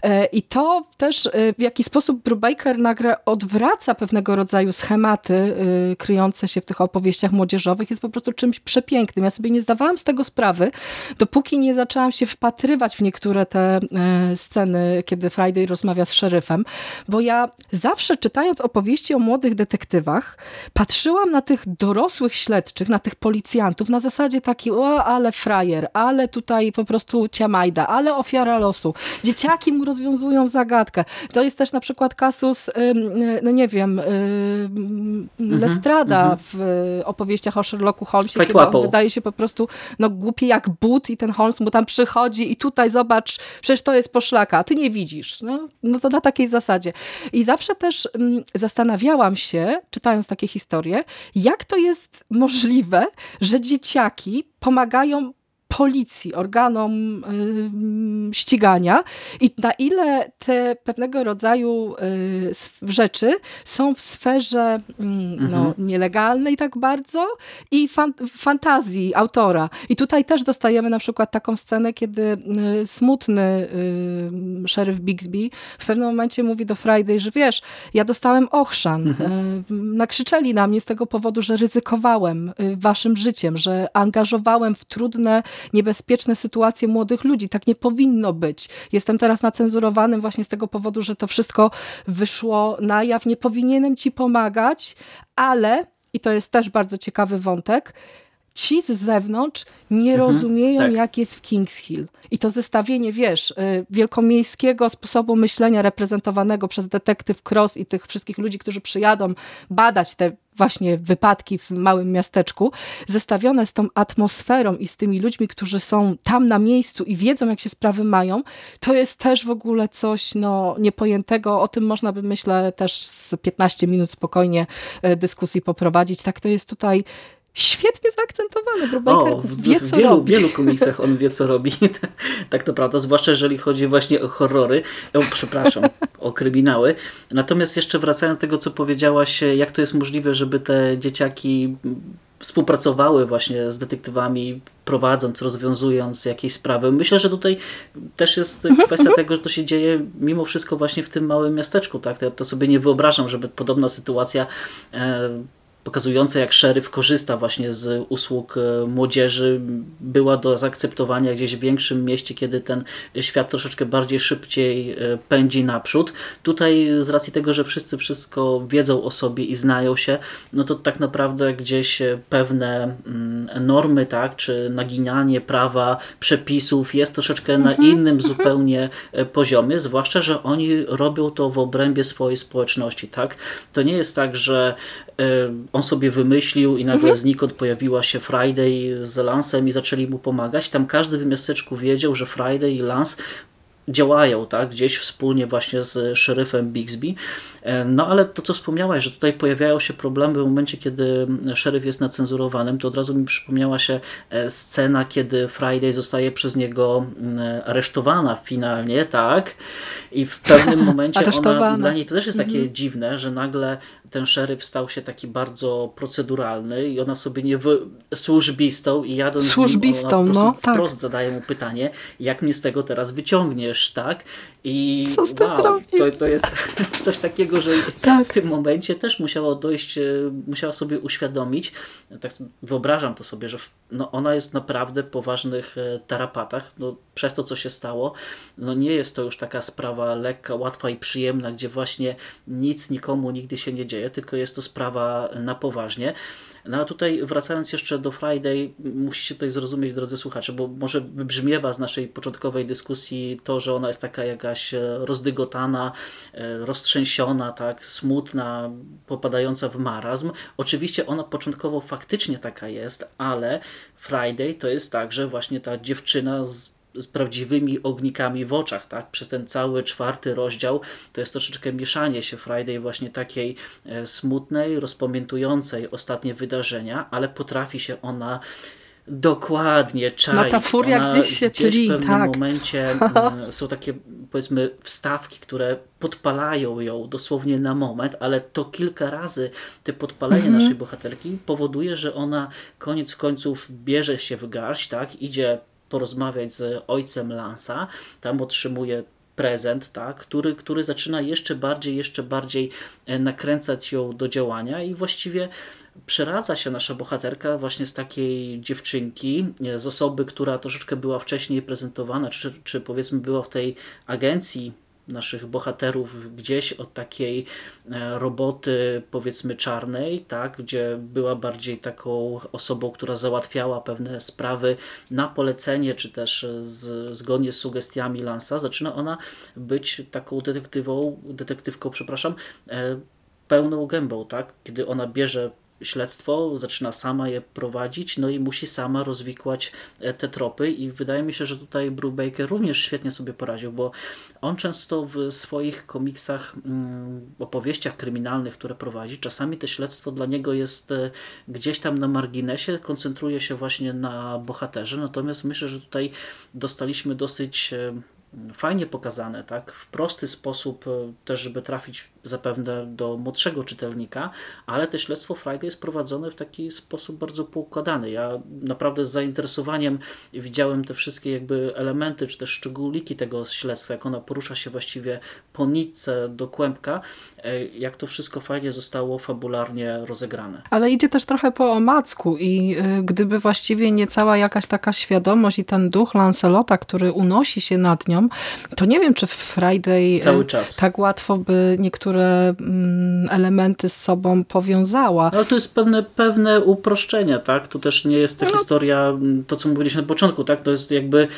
e, i to też e, w jaki sposób Brubaker nagle odwraca pewnego rodzaju schematy kryjące się w tych opowieściach młodzieżowych jest po prostu czymś przepięknym. Ja sobie nie zdawałam z tego sprawy, dopóki nie zaczęłam się wpatrywać w niektóre te sceny, kiedy Friday rozmawia z szeryfem, bo ja zawsze czytając opowieści o młodych detektywach, patrzyłam na tych dorosłych śledczych, na tych policjantów na zasadzie taki, o ale frajer, ale tutaj tutaj po prostu ciamajda, ale ofiara losu. Dzieciaki mu rozwiązują zagadkę. To jest też na przykład kasus, no nie wiem, mhm, Lestrada mhm. w opowieściach o Sherlocku Holmesie, kiedy on wydaje się po prostu no, głupi jak but i ten Holmes mu tam przychodzi i tutaj zobacz, przecież to jest poszlaka, a ty nie widzisz. No, no to na takiej zasadzie. I zawsze też zastanawiałam się, czytając takie historie, jak to jest możliwe, że dzieciaki pomagają policji, organom y, ścigania i na ile te pewnego rodzaju y, rzeczy są w sferze no, mhm. nielegalnej tak bardzo i fan, fantazji autora. I tutaj też dostajemy na przykład taką scenę, kiedy y, smutny szeryf Bixby w pewnym momencie mówi do Friday, że wiesz, ja dostałem ochrzan. Mhm. Nakrzyczeli na mnie z tego powodu, że ryzykowałem waszym życiem, że angażowałem w trudne niebezpieczne sytuacje młodych ludzi. Tak nie powinno być. Jestem teraz nacenzurowanym właśnie z tego powodu, że to wszystko wyszło na jaw. Nie powinienem ci pomagać, ale, i to jest też bardzo ciekawy wątek, ci z zewnątrz nie mhm, rozumieją, tak. jak jest w Kings Hill. I to zestawienie, wiesz, y, wielkomiejskiego sposobu myślenia reprezentowanego przez detektyw Cross i tych wszystkich ludzi, którzy przyjadą badać te właśnie wypadki w małym miasteczku, zestawione z tą atmosferą i z tymi ludźmi, którzy są tam na miejscu i wiedzą, jak się sprawy mają, to jest też w ogóle coś no, niepojętego. O tym można by, myślę, też z 15 minut spokojnie y, dyskusji poprowadzić. Tak to jest tutaj świetnie zaakcentowany. Brubaker o, wie, co w wielu, robi. W wielu komiksach on wie, co robi. tak to prawda, zwłaszcza jeżeli chodzi właśnie o horrory, o, przepraszam, o kryminały. Natomiast jeszcze wracając do tego, co powiedziałaś, jak to jest możliwe, żeby te dzieciaki współpracowały właśnie z detektywami, prowadząc, rozwiązując jakieś sprawy. Myślę, że tutaj też jest mhm, kwestia mhm. tego, że to się dzieje mimo wszystko właśnie w tym małym miasteczku. Tak? Ja to sobie nie wyobrażam, żeby podobna sytuacja e, pokazujące, jak szeryf korzysta właśnie z usług e, młodzieży, była do zaakceptowania gdzieś w większym mieście, kiedy ten świat troszeczkę bardziej szybciej e, pędzi naprzód. Tutaj z racji tego, że wszyscy wszystko wiedzą o sobie i znają się, no to tak naprawdę gdzieś pewne mm, normy, tak, czy naginanie prawa, przepisów jest troszeczkę na mhm, innym mhm. zupełnie e, poziomie, zwłaszcza, że oni robią to w obrębie swojej społeczności, tak. To nie jest tak, że on sobie wymyślił i nagle mhm. znikąd pojawiła się Friday z Lansem i zaczęli mu pomagać. Tam każdy w miasteczku wiedział, że Friday i Lance działają tak, gdzieś wspólnie właśnie z szeryfem Bixby. E, no ale to, co wspomniałaś, że tutaj pojawiają się problemy w momencie, kiedy szeryf jest nacenzurowanym, to od razu mi przypomniała się e, scena, kiedy Friday zostaje przez niego aresztowana finalnie, tak? I w pewnym momencie ona, dla niej to też jest takie mhm. dziwne, że nagle ten szeryf stał się taki bardzo proceduralny i ona sobie nie wy... służbistą i jadąc służbistą, nim, no, tak. wprost zadaje mu pytanie, jak mnie z tego teraz wyciągniesz, tak? I Co z tym wow, to, to jest coś takiego, że tak. w tym momencie też musiała dojść, e, musiała sobie uświadomić, tak wyobrażam to sobie, że no ona jest naprawdę poważnych e, tarapatach, no przez to co się stało, no nie jest to już taka sprawa lekka, łatwa i przyjemna, gdzie właśnie nic nikomu nigdy się nie dzieje, tylko jest to sprawa na poważnie. No a tutaj wracając jeszcze do Friday, musicie tutaj zrozumieć, drodzy słuchacze, bo może wybrzmiewa z naszej początkowej dyskusji to, że ona jest taka jakaś e, rozdygotana, e, roztrzęsiona, tak, smutna, popadająca w marazm. Oczywiście ona początkowo faktycznie taka jest, ale Friday to jest także właśnie ta dziewczyna z z prawdziwymi ognikami w oczach, tak? Przez ten cały czwarty rozdział to jest troszeczkę mieszanie się Friday właśnie takiej e, smutnej, rozpamiętującej ostatnie wydarzenia, ale potrafi się ona dokładnie czaić. No ta furia ona gdzieś się gdzieś tli, w pewnym tak. momencie mm, są takie powiedzmy wstawki, które podpalają ją dosłownie na moment, ale to kilka razy te podpalenie mhm. naszej bohaterki powoduje, że ona koniec końców bierze się w garść, tak? Idzie porozmawiać z ojcem Lansa. Tam otrzymuje prezent, tak, który, który zaczyna jeszcze bardziej, jeszcze bardziej e, nakręcać ją do działania i właściwie przeradza się nasza bohaterka właśnie z takiej dziewczynki, e, z osoby, która troszeczkę była wcześniej prezentowana, czy, czy powiedzmy była w tej agencji naszych bohaterów gdzieś od takiej e, roboty powiedzmy czarnej, tak, gdzie była bardziej taką osobą, która załatwiała pewne sprawy na polecenie, czy też z, zgodnie z sugestiami Lansa, zaczyna ona być taką detektywą, detektywką, przepraszam, e, pełną gębą, tak, kiedy ona bierze śledztwo, zaczyna sama je prowadzić, no i musi sama rozwikłać e, te tropy i wydaje mi się, że tutaj Brubaker również świetnie sobie poradził, bo on często w swoich komiksach, mm, opowieściach kryminalnych, które prowadzi, czasami to śledztwo dla niego jest e, gdzieś tam na marginesie, koncentruje się właśnie na bohaterze, natomiast myślę, że tutaj dostaliśmy dosyć e, fajnie pokazane, tak, w prosty sposób też, żeby trafić zapewne do młodszego czytelnika, ale to śledztwo Friday jest prowadzone w taki sposób bardzo poukładany. Ja naprawdę z zainteresowaniem widziałem te wszystkie jakby elementy, czy też szczególiki tego śledztwa, jak ona porusza się właściwie po nitce do kłębka, e, jak to wszystko fajnie zostało fabularnie rozegrane. Ale idzie też trochę po omacku i y, gdyby właściwie nie cała jakaś taka świadomość i ten duch Lancelota, który unosi się nad nią, to nie wiem, czy Friday Cały czas. tak łatwo by niektóre mm, elementy z sobą powiązała. Ale to jest pewne, pewne uproszczenie, tak? To też nie jest ta no. historia, mm, to co mówiliśmy na początku, tak? To jest jakby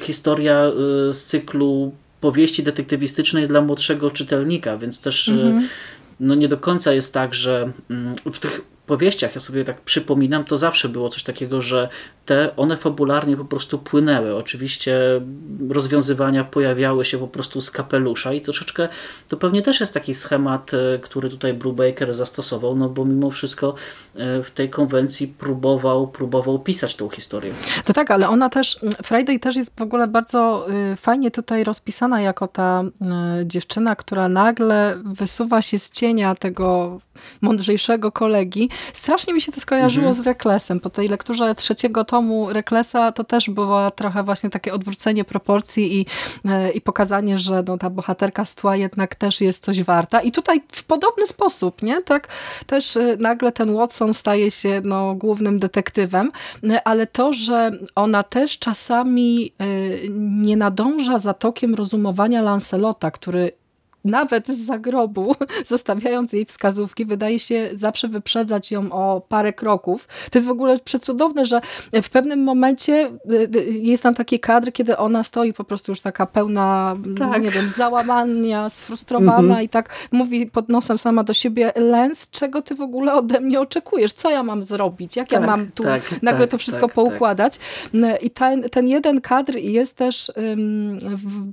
historia y, z cyklu powieści detektywistycznej dla młodszego czytelnika, więc też y, mhm. no nie do końca jest tak, że mm, w tych powieściach, ja sobie tak przypominam, to zawsze było coś takiego, że te, one fabularnie po prostu płynęły. Oczywiście rozwiązywania pojawiały się po prostu z kapelusza i troszeczkę to pewnie też jest taki schemat, e, który tutaj Brubaker zastosował, no bo mimo wszystko e, w tej konwencji próbował, próbował pisać tą historię. To tak, ale ona też, Friday też jest w ogóle bardzo y, fajnie tutaj rozpisana jako ta y, dziewczyna, która nagle wysuwa się z cienia tego mądrzejszego kolegi. Strasznie mi się to skojarzyło mhm. z Reklesem. Po tej lekturze trzeciego tomu Reklesa to też było trochę właśnie takie odwrócenie proporcji i, e, i pokazanie, że no, ta bohaterka z tła jednak też jest coś warta. I tutaj w podobny sposób, nie? Tak też e, nagle ten Watson staje się no, głównym detektywem, e, ale to, że ona też czasami nie nadąża za tokiem rozumowania Lancelota, który nawet z zagrobu, zostawiając jej wskazówki, wydaje się zawsze wyprzedzać ją o parę kroków. To jest w ogóle przecudowne, że w pewnym momencie y, y, jest tam taki kadr, kiedy ona stoi po prostu już taka pełna, tak. nie wiem, załamania, sfrustrowana mhm. i tak mówi pod nosem sama do siebie, Lens, czego ty w ogóle ode mnie oczekujesz? Co ja mam zrobić? Jak tak, ja mam tu tak, nagle tak, to wszystko tak, poukładać? I ten, ten jeden kadr jest też um,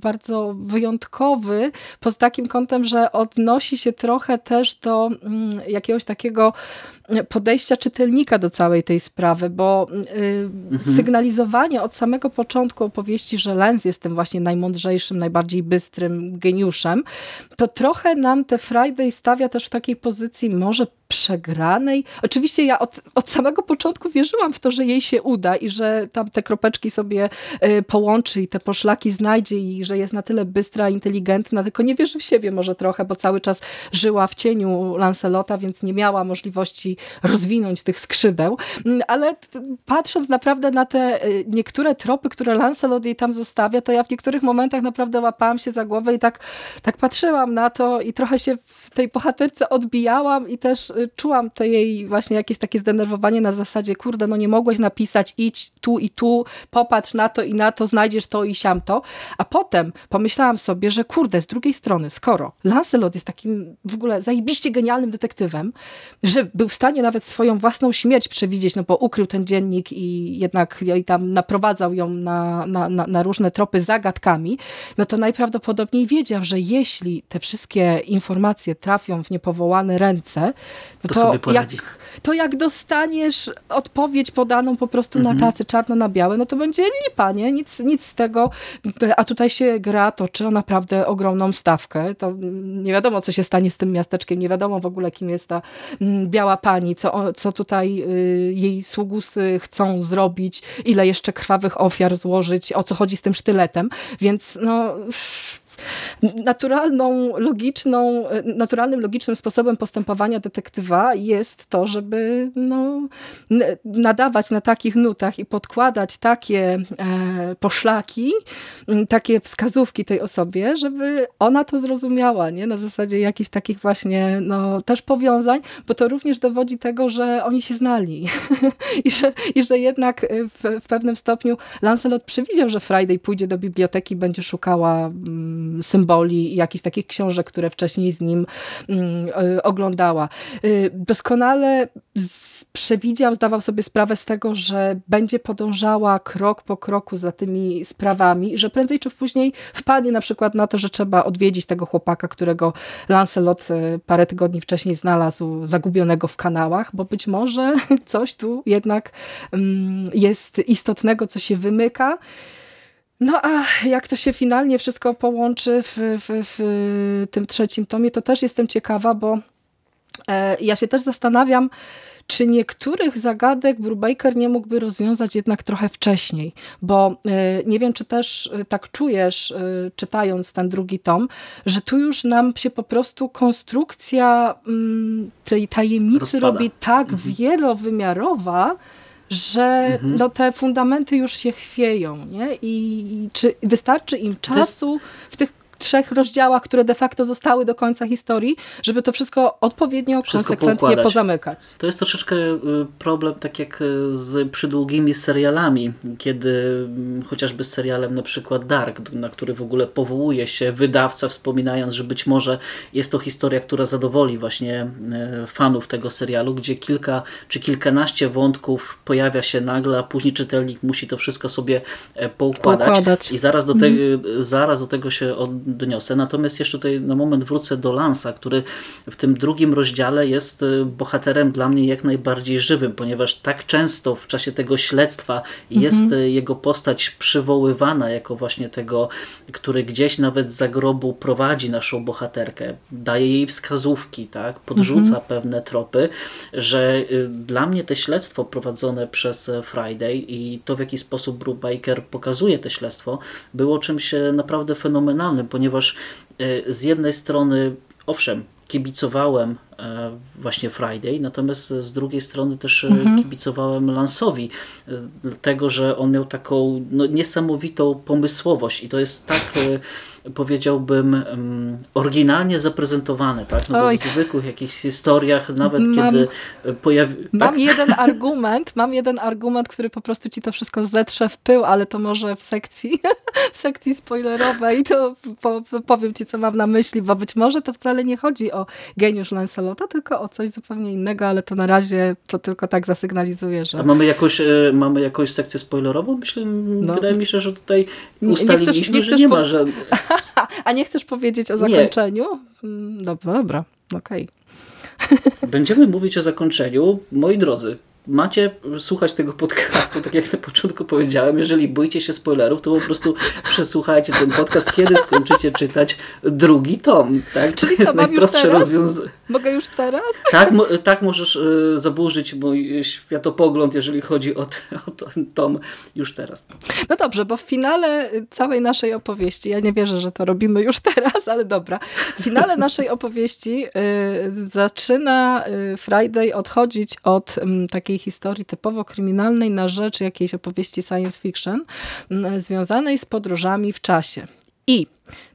bardzo wyjątkowy pod takim takim kątem, że odnosi się trochę też do mm, jakiegoś takiego podejścia czytelnika do całej tej sprawy, bo y, mhm. sygnalizowanie od samego początku opowieści, że Lenz jest tym właśnie najmądrzejszym, najbardziej bystrym geniuszem, to trochę nam te Friday stawia też w takiej pozycji może przegranej. Oczywiście ja od, od samego początku wierzyłam w to, że jej się uda i że tam te kropeczki sobie y, połączy i te poszlaki znajdzie i że jest na tyle bystra, inteligentna, tylko nie wierzy w siebie może trochę, bo cały czas żyła w cieniu Lancelota, więc nie miała możliwości rozwinąć tych skrzydeł, mm, ale patrząc naprawdę na te y, niektóre tropy, które Lancelot jej tam zostawia, to ja w niektórych momentach naprawdę łapałam się za głowę i tak, tak patrzyłam na to i trochę się w tej bohaterce odbijałam i też y, czułam te jej właśnie jakieś takie zdenerwowanie na zasadzie, kurde, no nie mogłeś napisać, idź tu i tu, popatrz na to i na to, znajdziesz to i siamto. A potem pomyślałam sobie, że kurde, z drugiej strony, skoro Lancelot jest takim w ogóle zajebiście genialnym detektywem, że był w stanie nawet swoją własną śmierć przewidzieć, no bo ukrył ten dziennik i jednak i tam naprowadzał ją na, na, na, na różne tropy zagadkami, no to najprawdopodobniej wiedział, że jeśli te wszystkie informacje trafią w niepowołane ręce, no to, to, sobie poradzi. Jak, to jak dostaniesz odpowiedź podaną po prostu mhm. na tacy czarno na białe, no to będzie lipa, nie? Nic, nic z tego. A tutaj się gra toczy o naprawdę ogromną stawkę. To nie wiadomo, co się stanie z tym miasteczkiem, nie wiadomo w ogóle, kim jest ta mm, biała pani, co, co tutaj y, jej sługusy chcą zrobić, ile jeszcze krwawych ofiar złożyć, o co chodzi z tym sztyletem. Więc no naturalną, logiczną, naturalnym, logicznym sposobem postępowania detektywa jest to, żeby no, nadawać na takich nutach i podkładać takie e, poszlaki, takie wskazówki tej osobie, żeby ona to zrozumiała, nie? na zasadzie jakichś takich właśnie no, też powiązań, bo to również dowodzi tego, że oni się znali I, że, i że jednak w, w pewnym stopniu Lancelot przewidział, że Friday pójdzie do biblioteki, będzie szukała mm, symboli jakichś takich książek, które wcześniej z nim mm, e, oglądała. E, doskonale przewidział, zdawał sobie sprawę z tego, że będzie podążała krok po kroku za tymi sprawami, że prędzej czy później wpadnie na przykład na to, że trzeba odwiedzić tego chłopaka, którego Lancelot e, parę tygodni wcześniej znalazł zagubionego w kanałach, bo być może coś tu jednak mm, jest istotnego, co się wymyka. No a jak to się finalnie wszystko połączy w, w, w tym trzecim tomie, to też jestem ciekawa, bo e, ja się też zastanawiam, czy niektórych zagadek Brubaker nie mógłby rozwiązać jednak trochę wcześniej, bo e, nie wiem, czy też e, tak czujesz, czytając ten drugi tom, że tu już nam się po prostu konstrukcja mm, tej tajemnicy Rozpada. robi tak mhm. wielowymiarowa, że mhm. no, te fundamenty już się chwieją. Nie? I czy wystarczy im czasu w tych trzech rozdziałach, które de facto zostały do końca historii, żeby to wszystko odpowiednio, wszystko konsekwentnie poukładać. pozamykać. To jest troszeczkę y, problem tak jak y, z przydługimi serialami, kiedy mm, chociażby z serialem na przykład Dark, na który w ogóle powołuje się wydawca, wspominając, że być może jest to historia, która zadowoli właśnie y, fanów tego serialu, gdzie kilka czy kilkanaście wątków pojawia się nagle, a później czytelnik musi to wszystko sobie e, poukładać. Poukładać. I zaraz do, te, mm. zaraz do tego się od doniosę. Natomiast jeszcze tutaj na moment wrócę do Lansa, który w tym drugim rozdziale jest y, bohaterem dla mnie jak najbardziej żywym, ponieważ tak często w czasie tego śledztwa jest mhm. jego postać przywoływana jako właśnie tego, który gdzieś nawet za grobu prowadzi naszą bohaterkę, daje jej wskazówki, tak, podrzuca mhm. pewne tropy, że dla mnie te śledztwo prowadzone przez Friday i to w jaki sposób Brubaker pokazuje to śledztwo było czymś naprawdę fenomenalnym, ponieważ e, z jednej strony, owszem, kibicowałem e, właśnie Friday, natomiast z drugiej strony też e, mhm. kibicowałem Lansowi, tego, że on miał taką no, niesamowitą pomysłowość i to jest tak powiedziałbym, oryginalnie zaprezentowane, tak? No bo w zwykłych jakichś historiach, nawet mam, kiedy pojawi... Mam tak? jeden argument, mam jeden argument, który po prostu ci to wszystko zetrze w pył, ale to może w sekcji, w sekcji spoilerowej to po, powiem ci, co mam na myśli, bo być może to wcale nie chodzi o geniusz Lancelota, tylko o coś zupełnie innego, ale to na razie to tylko tak zasygnalizuje, że... A mamy jakąś, e, mamy jakąś sekcję spoilerową? Myślę, no. wydaje mi się, że tutaj ustaliliśmy, nie chcesz, nie że nie ma, że A nie chcesz powiedzieć o zakończeniu? Nie. Mm, dobra, dobra, okej. Okay. Będziemy mówić o zakończeniu. Moi drodzy, macie słuchać tego podcastu, tak jak na początku powiedziałem, jeżeli boicie się spoilerów, to po prostu przesłuchajcie ten podcast, kiedy skończycie czytać drugi tom. Tak? Czyli to jest co, najprostsze rozwiązanie. Mogę już teraz? Tak, tak możesz y, zaburzyć mój światopogląd, jeżeli chodzi o, o ten tom już teraz. No dobrze, bo w finale całej naszej opowieści, ja nie wierzę, że to robimy już teraz, ale dobra. W finale naszej opowieści y, zaczyna y, Friday odchodzić od y, takiej takiej historii typowo kryminalnej na rzecz jakiejś opowieści science fiction mm, związanej z podróżami w czasie. I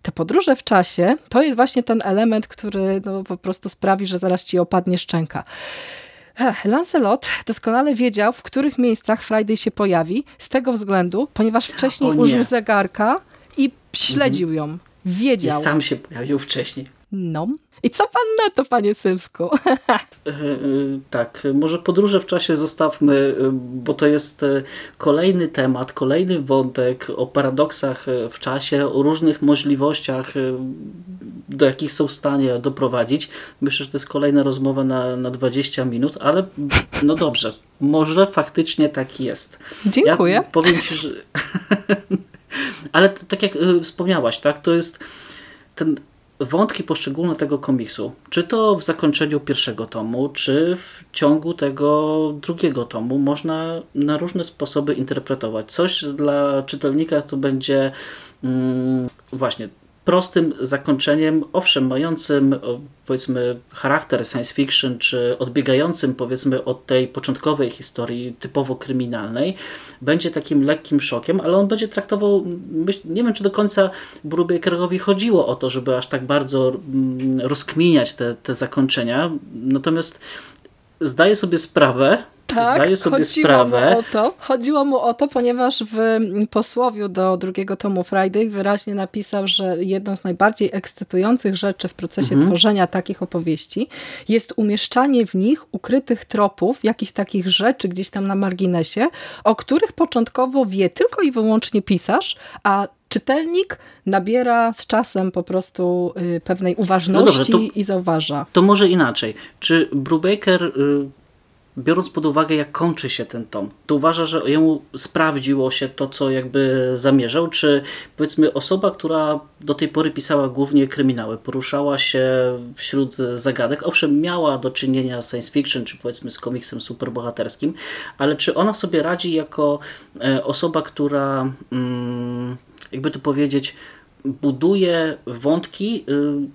te podróże w czasie to jest właśnie ten element, który no, po prostu sprawi, że zaraz ci opadnie szczęka. Lancelot doskonale wiedział, w których miejscach Friday się pojawi, z tego względu, ponieważ wcześniej użył zegarka i śledził mhm. ją. Wiedział. I sam się pojawił wcześniej. No. I co pan na to, panie Sylwku? E, e, tak, może podróże w czasie zostawmy, e, bo to jest kolejny temat, kolejny wątek o paradoksach w czasie, o różnych możliwościach, do jakich są w stanie doprowadzić. Myślę, że to jest kolejna rozmowa na, na 20 minut, ale no dobrze, może faktycznie tak jest. Dziękuję. Ja powiem ci, że... ale tak jak wspomniałaś, tak, to jest ten wątki poszczególne tego komiksu, czy to w zakończeniu pierwszego tomu, czy w ciągu tego drugiego tomu, można na różne sposoby interpretować. Coś dla czytelnika to będzie mm, właśnie prostym zakończeniem, owszem, mającym powiedzmy charakter science fiction, czy odbiegającym powiedzmy od tej początkowej historii typowo kryminalnej, będzie takim lekkim szokiem, ale on będzie traktował, nie wiem czy do końca Brubakerowi chodziło o to, żeby aż tak bardzo rozkminiać te, te zakończenia, natomiast zdaję sobie sprawę, tak, Zdaję sobie chodziło sprawę. Mu o to, chodziło mu o to, ponieważ w posłowiu do drugiego tomu Friday wyraźnie napisał, że jedną z najbardziej ekscytujących rzeczy w procesie mhm. tworzenia takich opowieści jest umieszczanie w nich ukrytych tropów, jakichś takich rzeczy gdzieś tam na marginesie, o których początkowo wie tylko i wyłącznie pisarz, a czytelnik nabiera z czasem po prostu y, pewnej uważności no dobrze, i zauważa. To może inaczej. Czy Brubaker y, biorąc pod uwagę, jak kończy się ten tom, to uważa, że jemu sprawdziło się to, co jakby zamierzał, czy powiedzmy osoba, która do tej pory pisała głównie kryminały, poruszała się wśród zagadek, owszem, miała do czynienia z science fiction, czy powiedzmy z komiksem superbohaterskim, ale czy ona sobie radzi jako e, osoba, która, mm, jakby to powiedzieć, buduje wątki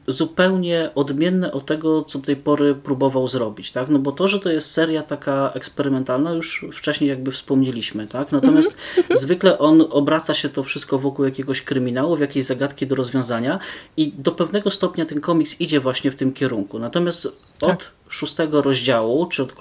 y, zupełnie odmienne od tego, co do tej pory próbował zrobić, tak? No bo to, że to jest seria taka eksperymentalna, już wcześniej jakby wspomnieliśmy, tak? Natomiast mm -hmm. zwykle on obraca się to wszystko wokół jakiegoś kryminału, w jakiejś zagadki do rozwiązania i do pewnego stopnia ten komiks idzie właśnie w tym kierunku. Natomiast od tak. szóstego rozdziału, czy od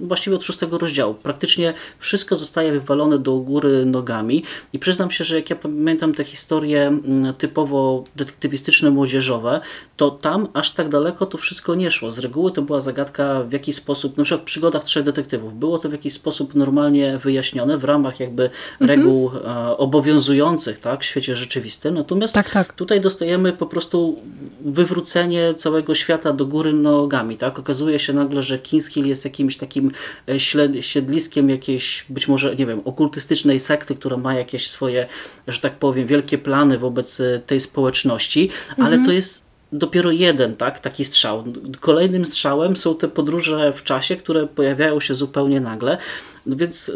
właściwie od szóstego rozdziału. Praktycznie wszystko zostaje wywalone do góry nogami i przyznam się, że jak ja pamiętam te historie mm, typowo detektywistyczne, młodzieżowe, to tam aż tak daleko to wszystko nie szło. Z reguły to była zagadka w jakiś sposób, na przykład w przygodach trzech detektywów, było to w jakiś sposób normalnie wyjaśnione w ramach jakby mhm. reguł e, obowiązujących tak, w świecie rzeczywistym. Natomiast tak, tak. tutaj dostajemy po prostu wywrócenie całego świata do góry nogami. Tak? Okazuje się nagle, że King's jest jakimś takim e, siedliskiem jakiejś być może, nie wiem, okultystycznej sekty, która ma jakieś swoje, że tak powiem, wielkie plany wobec e, tej społeczności, ale mhm. to jest dopiero jeden tak, taki strzał. Kolejnym strzałem są te podróże w czasie, które pojawiają się zupełnie nagle, więc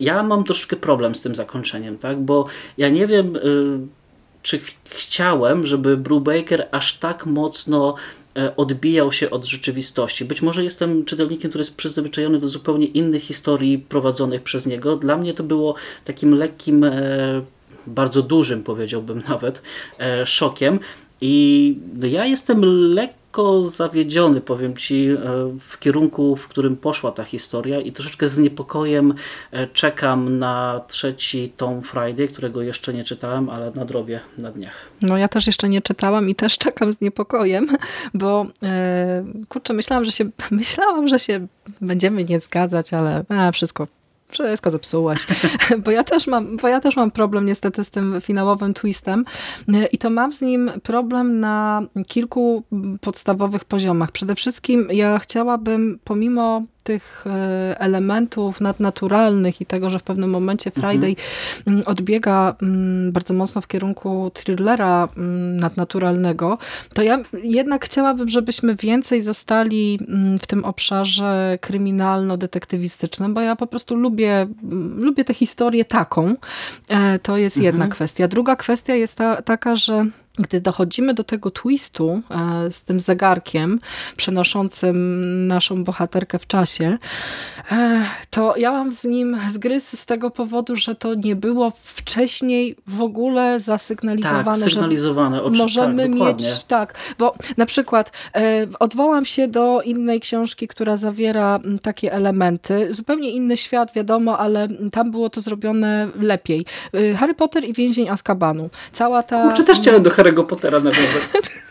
ja mam troszkę problem z tym zakończeniem, tak, bo ja nie wiem, czy chciałem, żeby Brubaker aż tak mocno e, odbijał się od rzeczywistości. Być może jestem czytelnikiem, który jest przyzwyczajony do zupełnie innych historii prowadzonych przez niego. Dla mnie to było takim lekkim, e, bardzo dużym powiedziałbym nawet, e, szokiem. I ja jestem lekko zawiedziony, powiem Ci, e, w kierunku, w którym poszła ta historia i troszeczkę z niepokojem e, czekam na trzeci tom Friday, którego jeszcze nie czytałem, ale nadrobię na dniach. No ja też jeszcze nie czytałam i też czekam z niepokojem, bo e, kurczę, myślałam, że się, myślałam, że się będziemy nie zgadzać, ale a, wszystko wszystko zepsułaś. Bo ja, też mam, bo ja też mam problem niestety z tym finałowym twistem i to mam z nim problem na kilku podstawowych poziomach. Przede wszystkim ja chciałabym pomimo tych e, elementów nadnaturalnych i tego, że w pewnym momencie mhm. Friday mhm. odbiega mm, bardzo mocno w kierunku thrillera mm, nadnaturalnego, to ja jednak chciałabym, żebyśmy więcej zostali w tym obszarze kryminalno-detektywistycznym, bo ja po prostu lubię, lubię tę historię taką. E, to jest jedna mhm. kwestia. Druga kwestia jest ta, taka, że gdy dochodzimy do tego twistu e, z tym zegarkiem przenoszącym naszą bohaterkę w czasie, to ja mam z nim zgryz z tego powodu, że to nie było wcześniej w ogóle zasygnalizowane. Tak, sygnalizowane. Że możemy tak, mieć, tak, bo na przykład e, odwołam się do innej książki, która zawiera takie elementy. Zupełnie inny świat, wiadomo, ale tam było to zrobione lepiej. Harry Potter i więzień Azkabanu. Cała ta... Kurczę, też chciałem do Harry'ego Pottera nawiązać.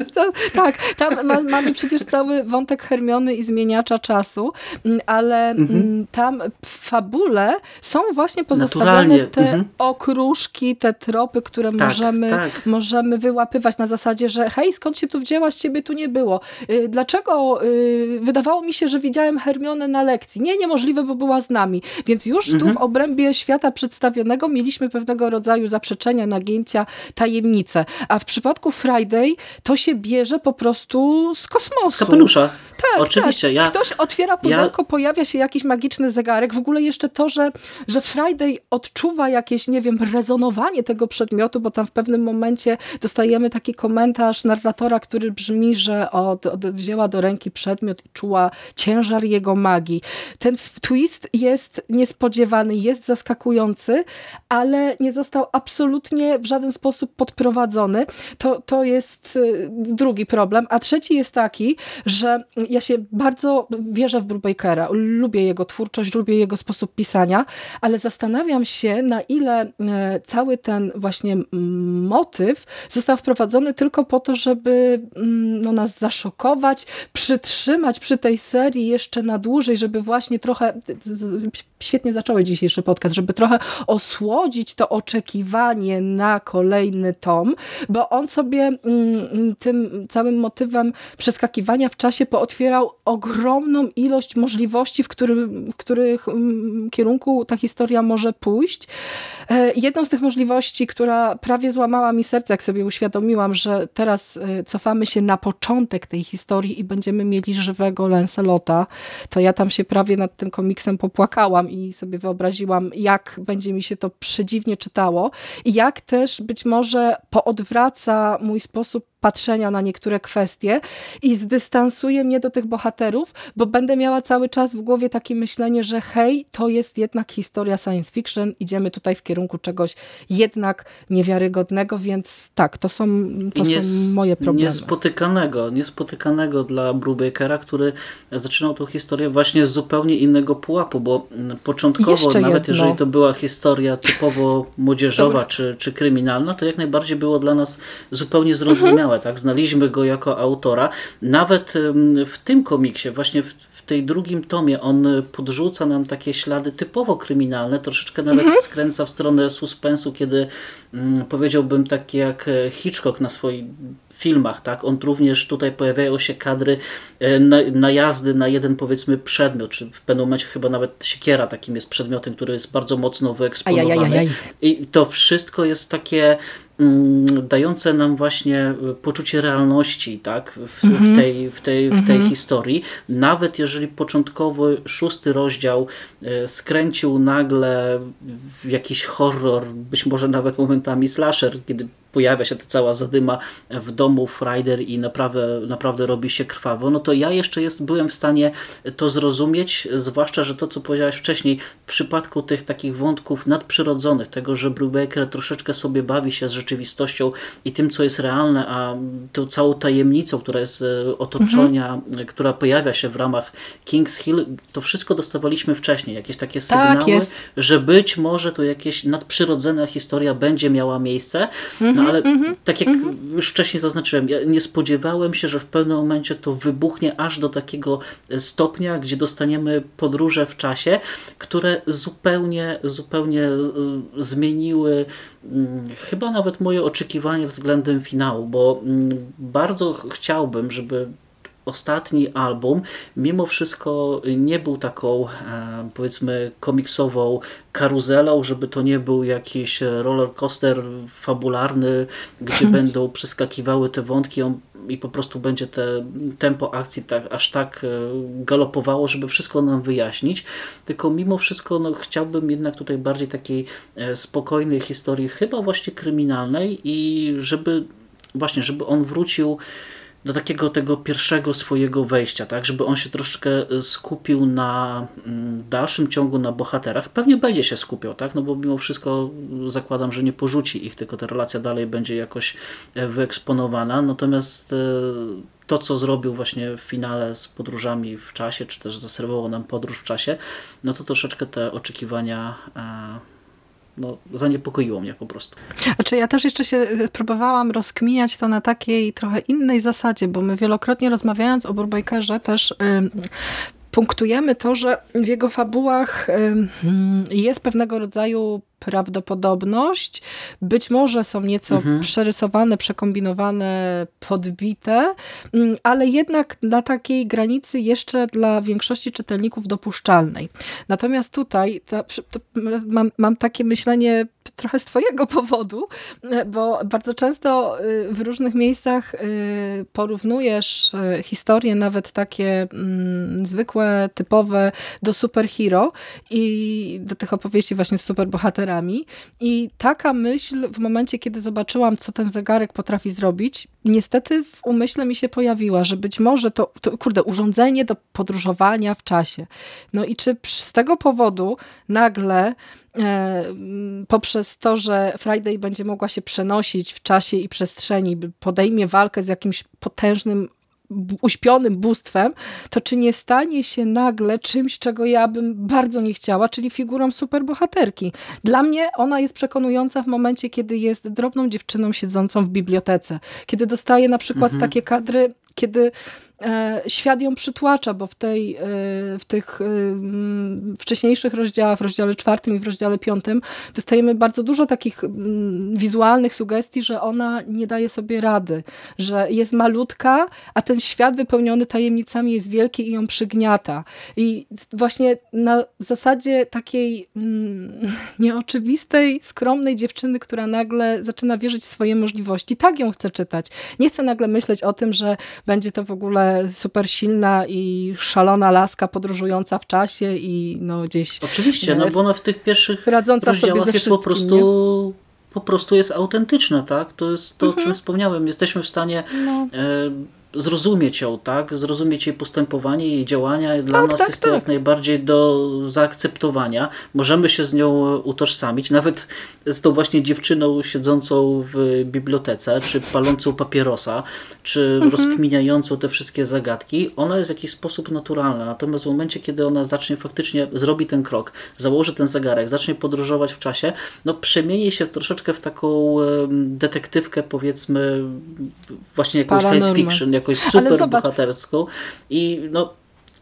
tak, tam ma, mamy przecież cały wątek Hermiony i zmieniacza czasu, mm, ale mm, mhm. tam w fabule są właśnie pozostawione te mhm. okruszki, te tropy, które tak, możemy, tak. możemy wyłapywać na zasadzie, że hej, skąd się tu wzięłaś, ciebie tu nie było. Y, dlaczego y, wydawało mi się, że widziałem Hermionę na lekcji? Nie, niemożliwe, bo była z nami. Więc już tu mhm. w obrębie świata przedstawionego mieliśmy pewnego rodzaju zaprzeczenia, nagięcia, tajemnice. A w przypadku Friday to się bierze po prostu z kosmosu. Z kapelusza. Tak, Oczywiście. Tak. Ja, Ktoś otwiera pudełko, ja... pojawia się jakiś magiczny zegarek. W ogóle jeszcze to, że, że Friday odczuwa jakieś, nie wiem, rezonowanie tego przedmiotu, bo tam w pewnym momencie dostajemy taki komentarz narratora, który brzmi, że od, od wzięła do ręki przedmiot i czuła ciężar jego magii. Ten twist jest niespodziewany, jest zaskakujący, ale nie został absolutnie w żaden sposób podprowadzony. To, to jest y, drugi problem. A trzeci jest taki, że ja się bardzo wierzę w Brubakera, lubię jego twórczość, lubię jego sposób pisania, ale zastanawiam się, na ile e, cały ten właśnie motyw został wprowadzony tylko po to, żeby no, nas zaszokować, przytrzymać przy tej serii jeszcze na dłużej, żeby właśnie trochę, świetnie zacząłeś dzisiejszy podcast, żeby trochę osłodzić to oczekiwanie na kolejny tom, bo on sobie tym całym motywem przeskakiwania w czasie pootwierał otwierał ogromną ilość możliwości, w, którym, w których mm, kierunku ta historia może pójść. E, jedną z tych możliwości, która prawie złamała mi serce, jak sobie uświadomiłam, że teraz e, cofamy się na początek tej historii i będziemy mieli żywego Lancelota, to ja tam się prawie nad tym komiksem popłakałam i sobie wyobraziłam, jak będzie mi się to przedziwnie czytało i jak też być może poodwraca mój sposób patrzenia na niektóre kwestie i zdystansuje mnie do tych bohaterów, bo będę miała cały czas w głowie takie myślenie, że hej, to jest jednak historia science fiction, idziemy tutaj w kierunku czegoś jednak niewiarygodnego, więc tak, to są, to są moje problemy. Niespotykanego, niespotykanego dla Brubakera, który zaczynał tą historię właśnie z zupełnie innego pułapu, bo początkowo, Jeszcze nawet jedno. jeżeli to była historia typowo młodzieżowa czy, czy kryminalna, to jak najbardziej było dla nas zupełnie zrozumiałe. Tak? Znaliśmy go jako autora. Nawet w tym komiksie, właśnie w, w tej drugim tomie, on podrzuca nam takie ślady typowo kryminalne, troszeczkę nawet mhm. skręca w stronę suspensu, kiedy mm, powiedziałbym takie jak Hitchcock na swoim filmach, tak? On również tutaj pojawiają się kadry e, na, najazdy na jeden powiedzmy przedmiot, czy w pewnym momencie chyba nawet siekiera takim jest przedmiotem, który jest bardzo mocno wyeksponowany. Ajajajaj. I to wszystko jest takie dające nam właśnie poczucie realności tak, w, mm -hmm. w tej, w tej, w tej mm -hmm. historii. Nawet jeżeli początkowo szósty rozdział e, skręcił nagle w jakiś horror, być może nawet momentami slasher, kiedy pojawia się ta cała zadyma w domu Frider i naprawdę, naprawdę robi się krwawo, no to ja jeszcze jest, byłem w stanie to zrozumieć, zwłaszcza, że to, co powiedziałaś wcześniej, w przypadku tych takich wątków nadprzyrodzonych, tego, że Brubaker troszeczkę sobie bawi się z rzeczywistością i tym, co jest realne, a tą całą tajemnicą, która jest e, otoczenia, mhm. która pojawia się w ramach King's Hill, to wszystko dostawaliśmy wcześniej, jakieś takie tak, sygnały, tak że być może to jakieś nadprzyrodzona historia będzie miała miejsce, mhm. no ale mm -hmm, tak jak -hmm. już wcześniej zaznaczyłem, ja nie spodziewałem się, że w pewnym momencie to wybuchnie aż do takiego stopnia, gdzie dostaniemy podróże w czasie, które zupełnie, zupełnie zmieniły mm, chyba nawet moje oczekiwanie względem finału, bo mm, bardzo chciałbym, żeby ostatni album mimo wszystko nie był taką e, powiedzmy komiksową karuzelą, żeby to nie był jakiś roller coaster fabularny, gdzie będą przeskakiwały te wątki i po prostu będzie te tempo akcji tak, aż tak e, galopowało, żeby wszystko nam wyjaśnić. Tylko mimo wszystko no, chciałbym jednak tutaj bardziej takiej e, spokojnej historii, chyba właśnie kryminalnej i żeby właśnie, żeby on wrócił do takiego tego pierwszego swojego wejścia, tak, żeby on się troszkę e, skupił na mm, dalszym ciągu na bohaterach. Pewnie będzie się skupiał, tak, no bo mimo wszystko zakładam, że nie porzuci ich, tylko ta relacja dalej będzie jakoś e, wyeksponowana. Natomiast e, to, co zrobił właśnie w finale z podróżami w czasie, czy też zaserwował nam podróż w czasie, no to troszeczkę te oczekiwania no, zaniepokoiło mnie po prostu. Znaczy ja też jeszcze się y, próbowałam rozkminiać to na takiej trochę innej zasadzie, bo my wielokrotnie rozmawiając o Burbakerze też punktujemy to, że w jego fabułach jest pewnego rodzaju prawdopodobność. Być może są nieco mhm. przerysowane, przekombinowane, podbite, mm, ale jednak na takiej granicy jeszcze dla większości czytelników dopuszczalnej. Natomiast tutaj to, to mam, mam takie myślenie trochę z twojego powodu, bo bardzo często y, w różnych miejscach y, porównujesz historie, nawet takie mm, zwykłe, typowe do superhero i do tych opowieści właśnie z superbohaterami i taka myśl w momencie, kiedy zobaczyłam, co ten zegarek potrafi zrobić, niestety w umyśle mi się pojawiła, że być może to, to kurde, urządzenie do podróżowania w czasie. No i czy z tego powodu nagle e, poprzez to, że Friday będzie mogła się przenosić w czasie i przestrzeni, podejmie walkę z jakimś potężnym uśpionym bóstwem, to czy nie stanie się nagle czymś, czego ja bym bardzo nie chciała, czyli figurą superbohaterki. Dla mnie ona jest przekonująca w momencie, kiedy jest drobną dziewczyną siedzącą w bibliotece. Kiedy dostaje na przykład mhm. takie kadry, kiedy świat ją przytłacza, bo w, tej, e, w tych e, wcześniejszych rozdziałach, w rozdziale czwartym i w rozdziale piątym dostajemy bardzo dużo takich wizualnych sugestii, że ona nie daje sobie rady, że jest malutka, a ten świat wypełniony tajemnicami jest wielki i ją przygniata. I właśnie na zasadzie takiej nieoczywistej, skromnej dziewczyny, która nagle zaczyna wierzyć w swoje możliwości, tak ją chcę czytać. Nie chcę nagle myśleć o tym, że będzie to w ogóle super silna i szalona laska podróżująca w czasie i no gdzieś... Oczywiście, no bo ona w tych pierwszych radząca sobie ze jest po prostu po prostu jest autentyczna, tak? To jest to, mhm. o czym mhm. wspomniałem. Jesteśmy w stanie no. Zrozumieć ją, tak? Zrozumieć jej postępowanie, jej działania. Dla tak, nas tak, jest to tak. jak najbardziej do zaakceptowania. Możemy się z nią utożsamić, nawet z tą właśnie dziewczyną siedzącą w bibliotece, czy palącą papierosa, czy mhm. rozkminiającą te wszystkie zagadki. Ona jest w jakiś sposób naturalna. Natomiast w momencie, kiedy ona zacznie faktycznie, zrobi ten krok, założy ten zegarek, zacznie podróżować w czasie, no przemieni się troszeczkę w taką detektywkę, powiedzmy, właśnie jakąś science fiction, jakoś super bohaterską i no,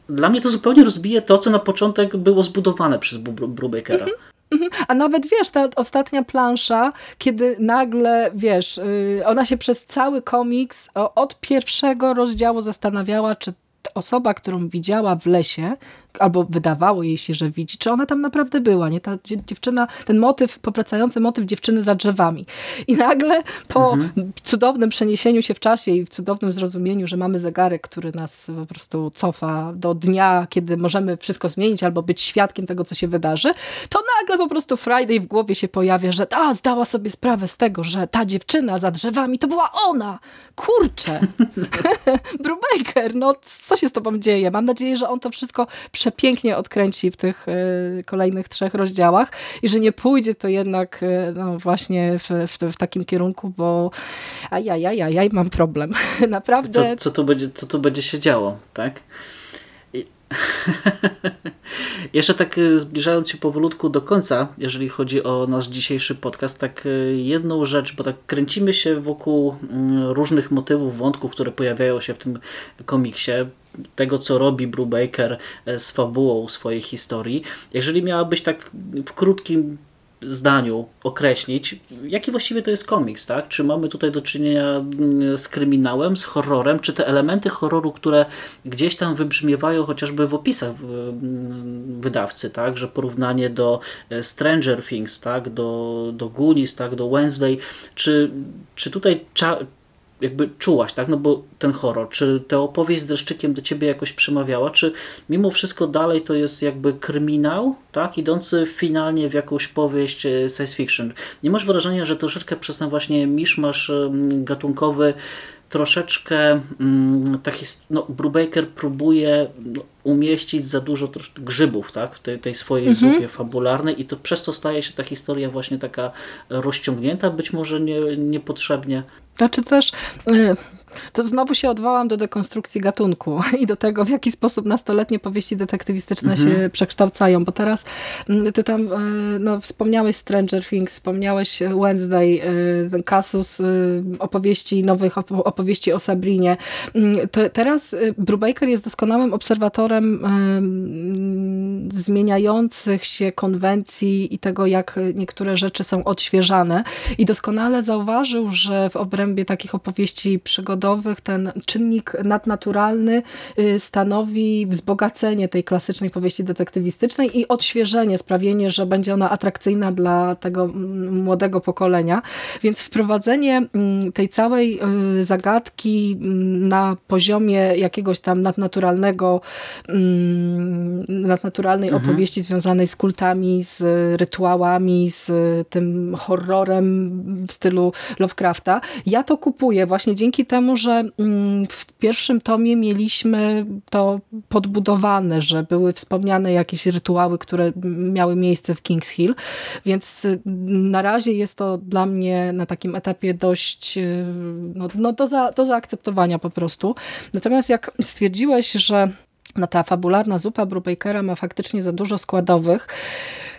dla mnie to zupełnie rozbije to, co na początek było zbudowane przez Brubakera. Mhm. Mhm. A nawet wiesz, ta ostatnia plansza, kiedy nagle, wiesz, y, ona się przez cały komiks od pierwszego rozdziału zastanawiała, czy osoba, którą widziała w lesie, albo wydawało jej się, że widzi, czy ona tam naprawdę była, nie? Ta dziewczyna, ten motyw, powracający motyw dziewczyny za drzewami. I nagle po mhm. cudownym przeniesieniu się w czasie i w cudownym zrozumieniu, że mamy zegarek, który nas po prostu cofa do dnia, kiedy możemy wszystko zmienić albo być świadkiem tego, co się wydarzy, to nagle po prostu Friday w głowie się pojawia, że a, zdała sobie sprawę z tego, że ta dziewczyna za drzewami to była ona! Kurczę! Brubaker, no co się z tobą dzieje? Mam nadzieję, że on to wszystko przepięknie odkręci w tych e, kolejnych trzech rozdziałach i że nie pójdzie to jednak e, no, właśnie w, w, w takim kierunku, bo ajajajajaj, mam problem. Naprawdę. Co, co, tu będzie, co tu będzie się działo, tak? Jeszcze tak e, zbliżając się powolutku do końca, jeżeli chodzi o nasz dzisiejszy podcast, tak jedną rzecz, bo tak kręcimy się wokół mm, różnych motywów, wątków, które pojawiają się w tym komiksie tego, co robi Brubaker e, z fabułą swojej historii. Jeżeli miałabyś tak w krótkim zdaniu określić, jaki właściwie to jest komiks, tak? Czy mamy tutaj do czynienia mm, z kryminałem, z horrorem, czy te elementy horroru, które gdzieś tam wybrzmiewają chociażby w opisach mm, wydawcy, tak? Że porównanie do e, Stranger Things, tak? Do, do Goonies, tak? Do Wednesday, czy, czy tutaj jakby czułaś, tak? No bo ten horror, czy ta opowieść z dreszczykiem do ciebie jakoś przemawiała, czy mimo wszystko dalej to jest jakby kryminał, tak? Idący finalnie w jakąś powieść e, science fiction. Nie masz wrażenia, że troszeczkę przez ten właśnie miszmasz gatunkowy troszeczkę mm, taki, no, Brubaker próbuje no, umieścić za dużo grzybów tak, w tej, tej swojej mhm. zupie fabularnej i to przez to staje się ta historia właśnie taka rozciągnięta, być może nie, niepotrzebnie. Znaczy też... Y to znowu się odwołam do dekonstrukcji gatunku i do tego, w jaki sposób nastoletnie powieści detektywistyczne mhm. się przekształcają, bo teraz mm, ty tam e, no, wspomniałeś Stranger Things, wspomniałeś Wednesday, Casus, e, opowieści nowych, opowieści o Sabrinie. Mm, te, teraz Brubaker jest doskonałym obserwatorem zmieniających się konwencji i tego, jak niektóre rzeczy są odświeżane i doskonale zauważył, że w obrębie takich opowieści przygodowych ten czynnik nadnaturalny y, stanowi wzbogacenie tej klasycznej powieści detektywistycznej i odświeżenie, sprawienie, że będzie ona atrakcyjna dla tego młodego pokolenia. Więc wprowadzenie tej całej y, zagadki na poziomie jakiegoś tam nadnaturalnego, nadnaturalnej mhm. opowieści związanej z kultami, z rytuałami, z tym horrorem w stylu Lovecrafta. Ja to kupuję właśnie dzięki temu, temu, że mm, w pierwszym tomie mieliśmy to podbudowane, że były wspomniane jakieś rytuały, które miały miejsce w Kings Hill, więc y, na razie jest to dla mnie na takim etapie dość y, no, no do, za, do zaakceptowania po prostu. Natomiast jak stwierdziłeś, że no ta fabularna zupa Brubakera ma faktycznie za dużo składowych,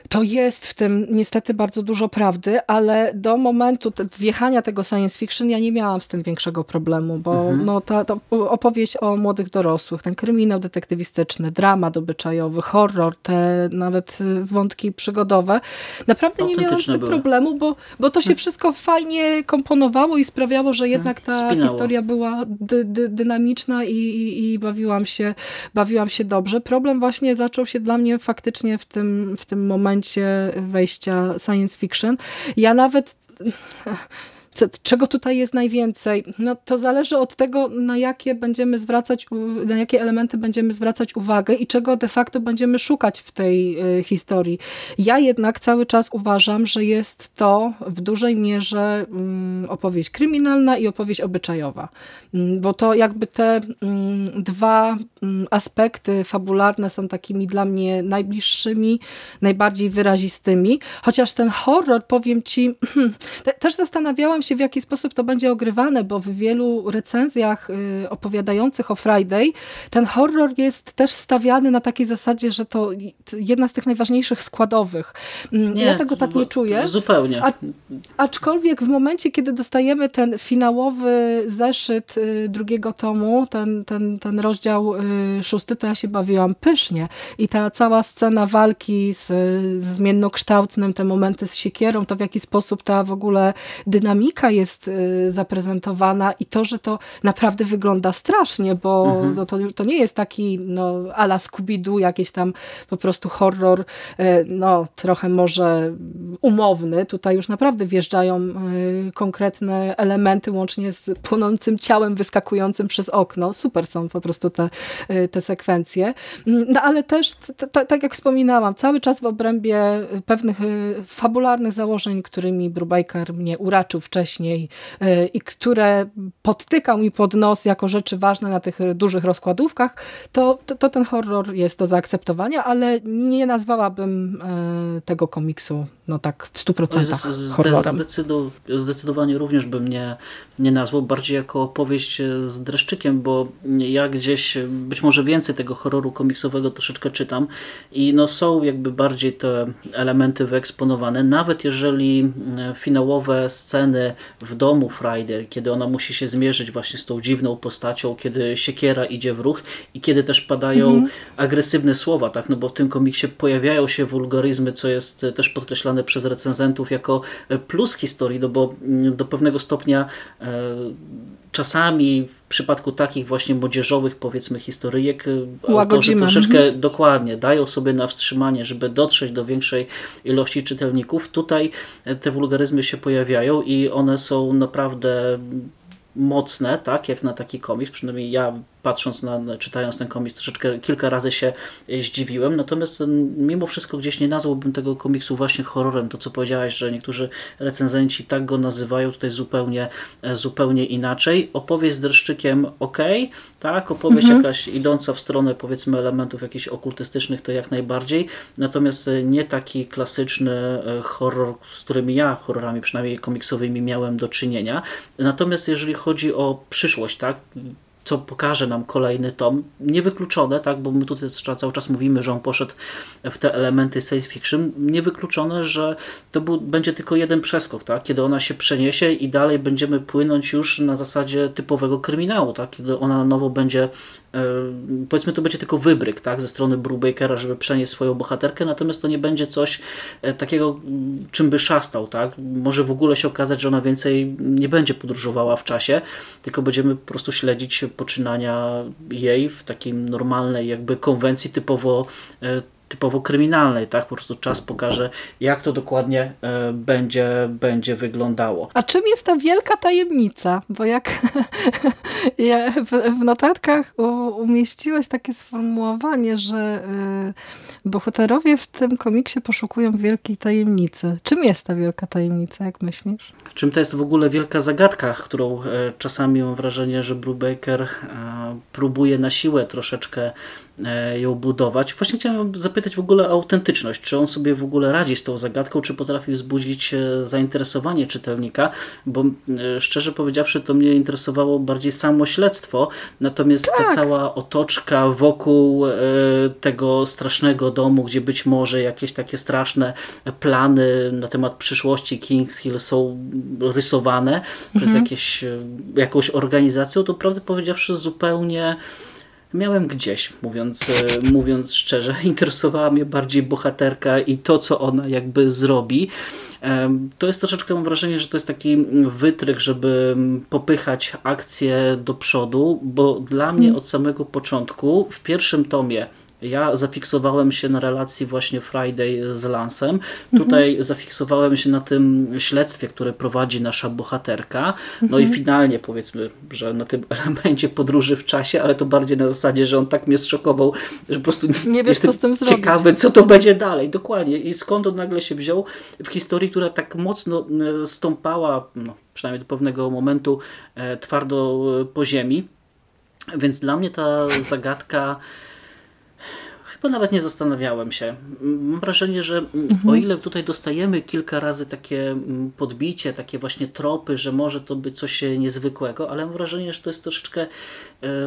to jest w tym niestety bardzo dużo prawdy, ale do momentu wjechania tego science fiction ja nie miałam z tym większego problemu, bo mhm. no, ta, ta opowieść o młodych dorosłych, ten kryminał detektywistyczny, dramat obyczajowy, horror, te nawet y, wątki przygodowe, naprawdę nie miałam z tym były. problemu, bo, bo to się hmm. wszystko fajnie komponowało i sprawiało, że jednak ta Spinało. historia była dy, dy, dynamiczna i, i, i bawiłam, się, bawiłam się dobrze. Problem właśnie zaczął się dla mnie faktycznie w tym, w tym momencie momencie wejścia science fiction. Ja nawet co, czego tutaj jest najwięcej? No to zależy od tego, na jakie będziemy zwracać, na jakie elementy będziemy zwracać uwagę i czego de facto będziemy szukać w tej y, historii. Ja jednak cały czas uważam, że jest to w dużej mierze mm, opowieść kryminalna i opowieść obyczajowa. Mm, bo to jakby te mm, dwa aspekty fabularne są takimi dla mnie najbliższymi, najbardziej wyrazistymi. Chociaż ten horror, powiem ci, też zastanawiałam się, w jaki sposób to będzie ogrywane, bo w wielu recenzjach y, opowiadających o Friday ten horror jest też stawiany na takiej zasadzie, że to jedna z tych najważniejszych składowych. Mm, nie, ja tego tak nie czuję. Zupełnie. A, aczkolwiek w momencie, kiedy dostajemy ten finałowy zeszyt y, drugiego tomu, ten, ten, ten rozdział y, szósty, to ja się bawiłam pysznie. I ta cała scena walki z, z zmiennokształtnym, te momenty z siekierą, to w jaki sposób ta w ogóle dynamika jest y, zaprezentowana i to, że to naprawdę wygląda strasznie, bo mhm. to, to, to, nie jest taki no, ala Scooby-Doo, jakiś tam po prostu horror, y, no trochę może umowny. Tutaj już naprawdę wjeżdżają y, konkretne elementy, łącznie z płonącym ciałem wyskakującym przez okno. Super są po prostu te, te sekwencje. No ale też, tak jak wspominałam, cały czas w obrębie pewnych fabularnych założeń, którymi Brubaker mnie uraczył wcześniej e, i które podtykał mi pod nos jako rzeczy ważne na tych dużych rozkładówkach, to, to, to ten horror jest do zaakceptowania, ale nie nazwałabym e, tego komiksu no tak w 100% horrorem. zdecydowanie również bym nie, nie nazwał, bardziej jako opowieść z dreszczykiem, bo ja gdzieś być może więcej tego horroru komiksowego troszeczkę czytam i no są jakby bardziej te elementy wyeksponowane, nawet jeżeli finałowe sceny w domu Friday, kiedy ona musi się zmierzyć właśnie z tą dziwną postacią, kiedy siekiera idzie w ruch i kiedy też padają mhm. agresywne słowa, tak, no bo w tym komiksie pojawiają się wulgaryzmy, co jest też podkreślane przez recenzentów jako plus historii, no bo mm, do pewnego stopnia e, czasami w przypadku takich właśnie młodzieżowych powiedzmy historyjek e, autorzy troszeczkę mhm. dokładnie dają sobie na wstrzymanie, żeby dotrzeć do większej ilości czytelników. Tutaj e, te wulgaryzmy się pojawiają i one są naprawdę mocne, tak, jak na taki komiks, przynajmniej ja patrząc na, czytając ten komiks, troszeczkę kilka razy się zdziwiłem, natomiast mimo wszystko gdzieś nie nazwałbym tego komiksu właśnie horrorem, to co powiedziałaś, że niektórzy recenzenci tak go nazywają, tutaj zupełnie, e, zupełnie inaczej. Opowieść z dreszczykiem ok, tak, opowieść mhm. jakaś idąca w stronę powiedzmy elementów jakichś okultystycznych to jak najbardziej, natomiast e, nie taki klasyczny e, horror, z którymi ja horrorami przynajmniej komiksowymi miałem do czynienia. Natomiast jeżeli chodzi o przyszłość, tak, co pokaże nam kolejny tom. Niewykluczone, tak, bo my tutaj cały czas mówimy, że on poszedł w te elementy science fiction. Niewykluczone, że to był, będzie tylko jeden przeskok, tak, kiedy ona się przeniesie i dalej będziemy płynąć już na zasadzie typowego kryminału, tak, kiedy ona na nowo będzie powiedzmy to będzie tylko wybryk tak, ze strony Brubakera, żeby przenieść swoją bohaterkę, natomiast to nie będzie coś e, takiego, czym by szastał. Tak? Może w ogóle się okazać, że ona więcej nie będzie podróżowała w czasie, tylko będziemy po prostu śledzić poczynania jej w takiej normalnej jakby konwencji typowo e, typowo kryminalnej, tak? Po prostu czas pokaże, jak to dokładnie e, będzie, będzie wyglądało. A czym jest ta wielka tajemnica? Bo jak w, notatkach umieściłeś takie sformułowanie, że e, bohaterowie w tym komiksie poszukują wielkiej tajemnicy. Czym jest ta wielka tajemnica, jak myślisz? Czym to jest w ogóle wielka zagadka, którą e, czasami mam wrażenie, że Brubaker próbuje na siłę troszeczkę ją budować. Właśnie chciałem zapytać w ogóle o autentyczność. Czy on sobie w ogóle radzi z tą zagadką, czy potrafi wzbudzić e, zainteresowanie czytelnika, bo e, szczerze powiedziawszy to mnie interesowało bardziej samo śledztwo, natomiast tak. ta cała otoczka wokół tego strasznego domu, gdzie być może jakieś takie straszne plany na temat przyszłości Kings Hill są rysowane mhm. przez jakieś, jakąś organizację, to prawdę powiedziawszy zupełnie miałem gdzieś, mówiąc, e, mówiąc szczerze. Interesowała mnie bardziej bohaterka i to, co ona jakby zrobi. To jest troszeczkę, mam wrażenie, że to jest taki wytrych, żeby popychać akcję do przodu, bo dla mnie hmm. od samego początku w pierwszym tomie Ja zafiksowałem się na relacji właśnie Friday z Lansem. Tutaj mhm. zafiksowałem się na tym śledztwie, które prowadzi nasza bohaterka. No mhm. i finalnie powiedzmy, że na tym elemencie podróży w czasie, ale to bardziej na zasadzie, że on tak mnie zszokował, że po prostu nie wiesz, co z tym zrobić. ciekawy, co to będzie dalej. Dokładnie. I skąd on nagle się wziął w historii, która tak mocno e, stąpała, no, przynajmniej do pewnego momentu, e, twardo e, po ziemi. Więc dla mnie ta zagadka Chyba nawet nie zastanawiałem się. Mam wrażenie, że mhm. o ile tutaj dostajemy kilka razy takie podbicie, takie właśnie tropy, że może to być coś niezwykłego, ale mam wrażenie, że to jest troszeczkę E,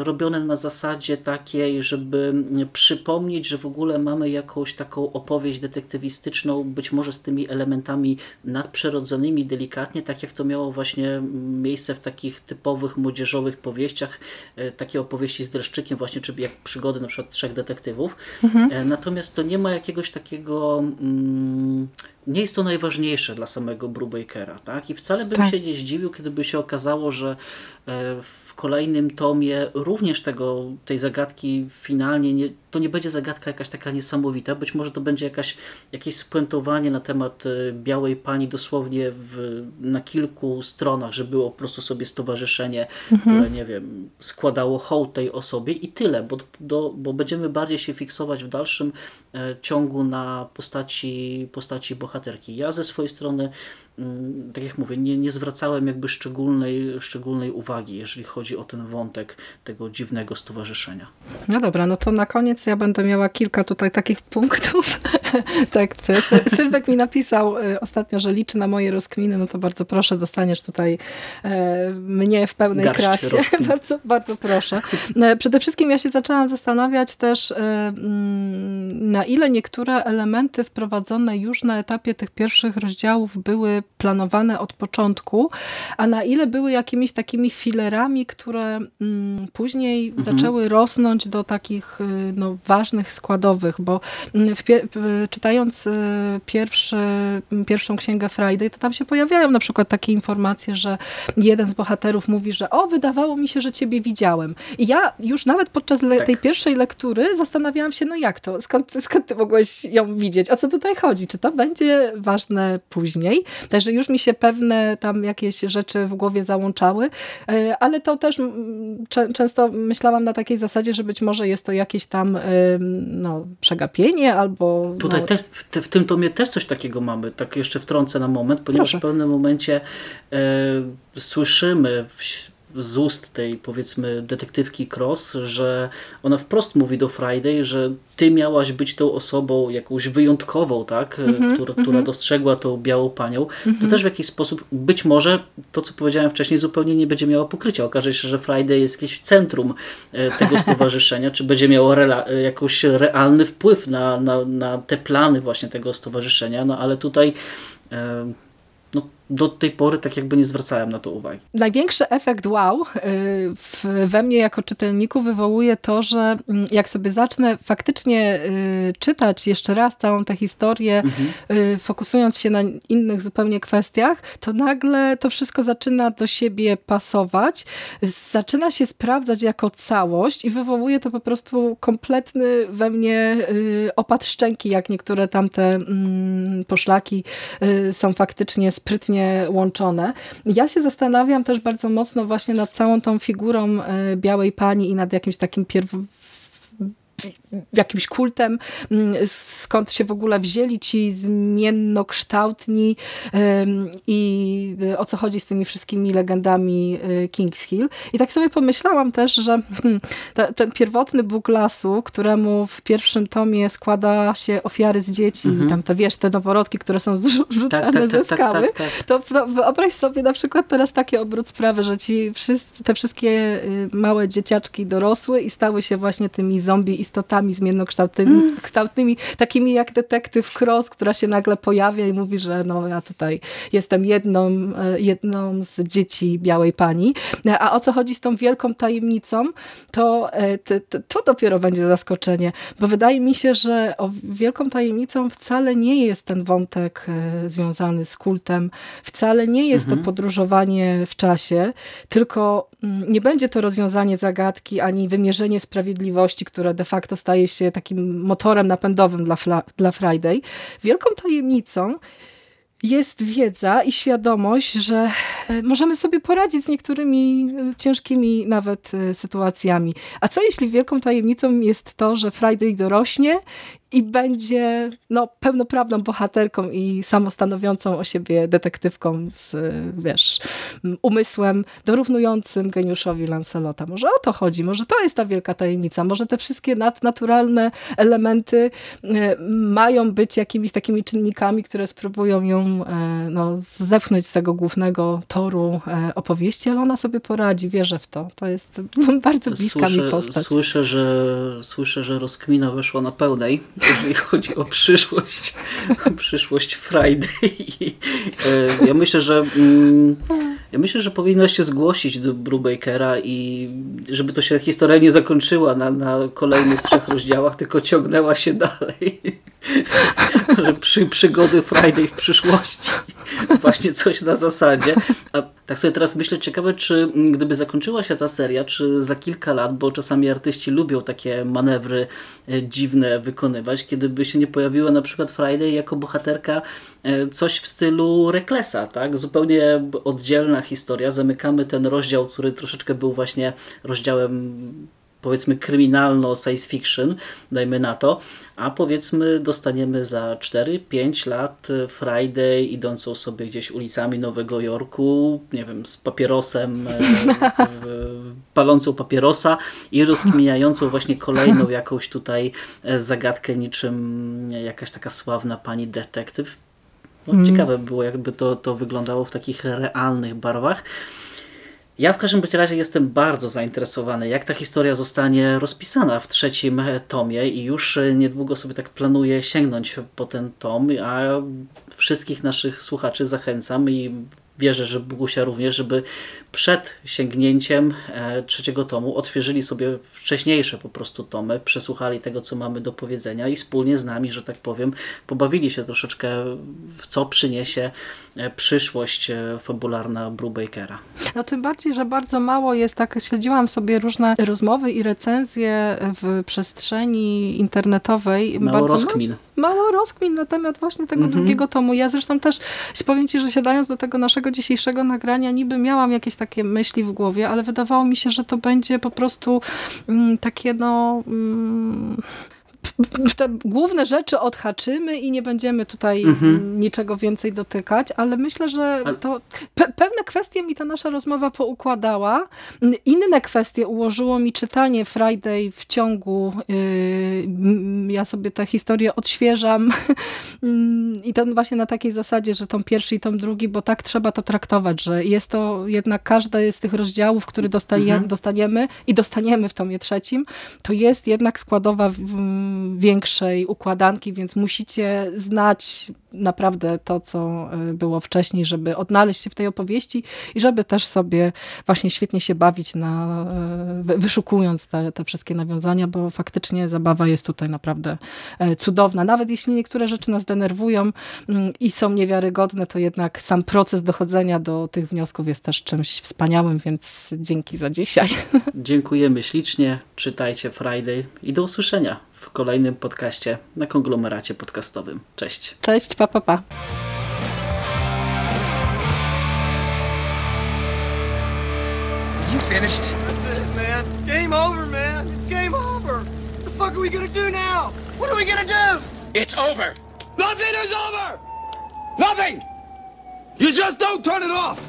robione na zasadzie takiej, żeby przypomnieć, że w ogóle mamy jakąś taką opowieść detektywistyczną, być może z tymi elementami nadprzyrodzonymi delikatnie, tak jak to miało właśnie miejsce w takich typowych młodzieżowych powieściach, e, takie opowieści z dreszczykiem właśnie, czy jak przygody na przykład trzech detektywów. Mhm. E, natomiast to nie ma jakiegoś takiego mm, nie jest to najważniejsze dla samego Brubakera, tak? I wcale bym tak. się nie zdziwił, kiedy by się okazało, że w w kolejnym tomie również tego, tej zagadki finalnie nie, to nie będzie zagadka jakaś taka niesamowita, być może to będzie jakaś, jakieś spuentowanie na temat e, Białej Pani dosłownie w, na kilku stronach, że było po prostu sobie stowarzyszenie, mhm. które nie wiem, składało hołd tej osobie i tyle, bo, do, bo będziemy bardziej się fiksować w dalszym e, ciągu na postaci, postaci bohaterki. Ja ze swojej strony mm, tak jak mówię, nie, nie zwracałem jakby szczególnej, szczególnej uwagi, jeżeli chodzi o ten wątek tego dziwnego stowarzyszenia. No dobra, no to na koniec ja będę miała kilka tutaj takich punktów. tak, Sylwek mi napisał y, ostatnio, że liczy na moje rozkminy, no to bardzo proszę, dostaniesz tutaj e, mnie w pełnej Garść krasie. bardzo, bardzo proszę. E, przede wszystkim ja się zaczęłam zastanawiać też, e, mm, na ile niektóre elementy wprowadzone już na etapie tych pierwszych rozdziałów były planowane od początku, a na ile były jakimiś takimi filerami, które mm, później mhm. zaczęły rosnąć do takich y, no, ważnych składowych, bo mm, czytając y, pierwszy, pierwszą księgę Friday, to tam się pojawiają na przykład takie informacje, że jeden z bohaterów mówi, że o, wydawało mi się, że ciebie widziałem. I ja już nawet podczas tak. tej pierwszej lektury zastanawiałam się, no jak to? Skąd, skąd ty mogłeś ją widzieć? O co tutaj chodzi? Czy to będzie ważne później? Także już mi się pewne tam jakieś rzeczy w głowie załączały, y, ale to też często myślałam na takiej zasadzie, że być może jest to jakieś tam no, przegapienie albo... Tutaj no... też, w, w, tym tomie też coś takiego mamy, tak jeszcze wtrącę na moment, ponieważ Proszę. w pewnym momencie e, słyszymy z ust tej powiedzmy detektywki Cross, że ona wprost mówi do Friday, że ty miałaś być tą osobą jakąś wyjątkową, tak, mm -hmm, która, która mm -hmm. dostrzegła tą białą panią, mm -hmm. to mhm. też w jakiś sposób, być może to, co powiedziałem wcześniej, zupełnie nie będzie miało pokrycia. Okaże się, że Friday jest jakieś centrum e, tego stowarzyszenia, czy będzie miało rela, jakiś realny wpływ na, na, na te plany właśnie tego stowarzyszenia, no ale tutaj e, do tej pory tak jakby nie zwracałem na to uwagi. Największy efekt wow y, we mnie jako czytelniku wywołuje to, że mm, jak sobie zacznę faktycznie y, czytać jeszcze raz całą tę historię, mhm. Y, fokusując się na innych zupełnie kwestiach, to nagle to wszystko zaczyna do siebie pasować, zaczyna się sprawdzać jako całość i wywołuje to po prostu kompletny we mnie opad szczęki, jak niektóre tamte mm, poszlaki są faktycznie sprytnie łączone. Ja się zastanawiam też bardzo mocno właśnie nad całą tą figurą e, białej pani i nad jakimś takim pierw jakimś kultem, mm, skąd się w ogóle wzięli ci zmiennokształtni i o co chodzi z tymi wszystkimi legendami e, Kings Hill. I tak sobie pomyślałam też, że hmm, ten pierwotny Bóg lasu, któremu w pierwszym tomie składa się ofiary z dzieci, mhm. tam te wiesz, te noworodki, które są zrzucane tak, tak, ze tak, tak skały, tak, to, to wyobraź sobie na przykład teraz taki obrót sprawy, że ci wszyscy, te wszystkie y, małe dzieciaczki dorosły i stały się właśnie tymi zombie istotami zmiennokształtnymi, mm. kształtnymi, takimi jak detektyw Cross, która się nagle pojawia i mówi, że no ja tutaj jestem jedną, e, jedną z dzieci białej pani. A o co chodzi z tą wielką tajemnicą, to, e, to, to dopiero będzie zaskoczenie, bo wydaje mi się, że o wielką tajemnicą wcale nie jest ten wątek e, związany z kultem, wcale nie jest mhm. to podróżowanie w czasie, tylko mm, nie będzie to rozwiązanie zagadki, ani wymierzenie sprawiedliwości, które de facto facto staje się takim motorem napędowym dla, dla Friday. Wielką tajemnicą jest wiedza i świadomość, że e, możemy sobie poradzić z niektórymi e, ciężkimi nawet e, sytuacjami. A co jeśli wielką tajemnicą jest to, że Friday dorośnie i będzie no, pełnoprawną bohaterką i samostanowiącą o siebie detektywką z, wiesz, umysłem dorównującym geniuszowi Lancelota. Może o to chodzi, może to jest ta wielka tajemnica, może te wszystkie nadnaturalne elementy e, mają być jakimiś takimi czynnikami, które spróbują ją e, no, zepchnąć z tego głównego toru e, opowieści, ale ona sobie poradzi, wierzę w to. To jest bardzo bliska słyszę, mi postać. Słyszę że, słyszę, że rozkmina weszła na pełnej jeżeli chodzi o przyszłość, przyszłość Friday. E, ja myślę, że mm, ja myślę, że powinno się zgłosić do Brubakera i żeby to się historia nie zakończyła na, na kolejnych trzech rozdziałach, tylko ciągnęła się dalej. Że przy, przygody Friday w przyszłości. Właśnie coś na zasadzie. A tak sobie teraz myślę, ciekawe, czy gdyby zakończyła się ta seria, czy za kilka lat, bo czasami artyści lubią takie manewry e, dziwne wykonywać, kiedy by się nie pojawiła na przykład Friday jako bohaterka e, coś w stylu Reklesa, tak? Zupełnie oddzielna historia. Zamykamy ten rozdział, który troszeczkę był właśnie rozdziałem powiedzmy kryminalno science fiction, dajmy na to, a powiedzmy dostaniemy za 4-5 lat Friday idącą sobie gdzieś ulicami Nowego Jorku, nie wiem, z papierosem, e, palącą papierosa i rozkminiającą właśnie kolejną jakąś tutaj e, zagadkę niczym jakaś taka sławna pani detektyw. No, mm. Ciekawe było, jakby to, to wyglądało w takich realnych barwach. Ja w każdym razie jestem bardzo zainteresowany, jak ta historia zostanie rozpisana w trzecim tomie i już niedługo sobie tak planuję sięgnąć po ten tom, a wszystkich naszych słuchaczy zachęcam i wierzę, że Bogusia również, żeby przed sięgnięciem e, trzeciego tomu odświeżyli sobie wcześniejsze po prostu tomy, przesłuchali tego, co mamy do powiedzenia i wspólnie z nami, że tak powiem, pobawili się troszeczkę w co przyniesie e, przyszłość e, fabularna Brubakera. No tym bardziej, że bardzo mało jest, tak śledziłam sobie różne rozmowy i recenzje w przestrzeni internetowej. Mało bardzo rozkmin. mało rozkmin na temat właśnie tego mhm. drugiego tomu. Ja zresztą też powiem Ci, że siadając do tego naszego dzisiejszego nagrania, niby miałam jakieś takie myśli w głowie, ale wydawało mi się, że to będzie po prostu mm, takie no... Mm, te główne rzeczy odhaczymy i nie będziemy tutaj mhm. niczego więcej dotykać, ale myślę, że to pe pewne kwestie mi ta nasza rozmowa poukładała. Inne kwestie ułożyło mi czytanie Friday w ciągu. Yy, ja sobie tę historię odświeżam i to właśnie na takiej zasadzie, że tom pierwszy i tom drugi, bo tak trzeba to traktować, że jest to jednak każdy z tych rozdziałów, który mhm. dostaniemy i dostaniemy w tomie trzecim, to jest jednak składowa większej układanki, więc musicie znać naprawdę to, co e, było wcześniej, żeby odnaleźć się w tej opowieści i żeby też sobie właśnie świetnie się bawić, na, e, wyszukując te, te wszystkie nawiązania, bo faktycznie zabawa jest tutaj naprawdę e, cudowna. Nawet jeśli niektóre rzeczy nas denerwują mm, i są niewiarygodne, to jednak sam proces dochodzenia do tych wniosków jest też czymś wspaniałym, więc dzięki za dzisiaj. Dziękujemy ślicznie, czytajcie Friday i do usłyszenia kolejnym podcaście na konglomeracie podcastowym. Cześć. Cześć, pa, pa, pa. You finished? That's it, man. Game over, man. It's game over. What the fuck are we gonna do now? What are we gonna do? It's over. Nothing is over! Nothing! You just don't turn it off!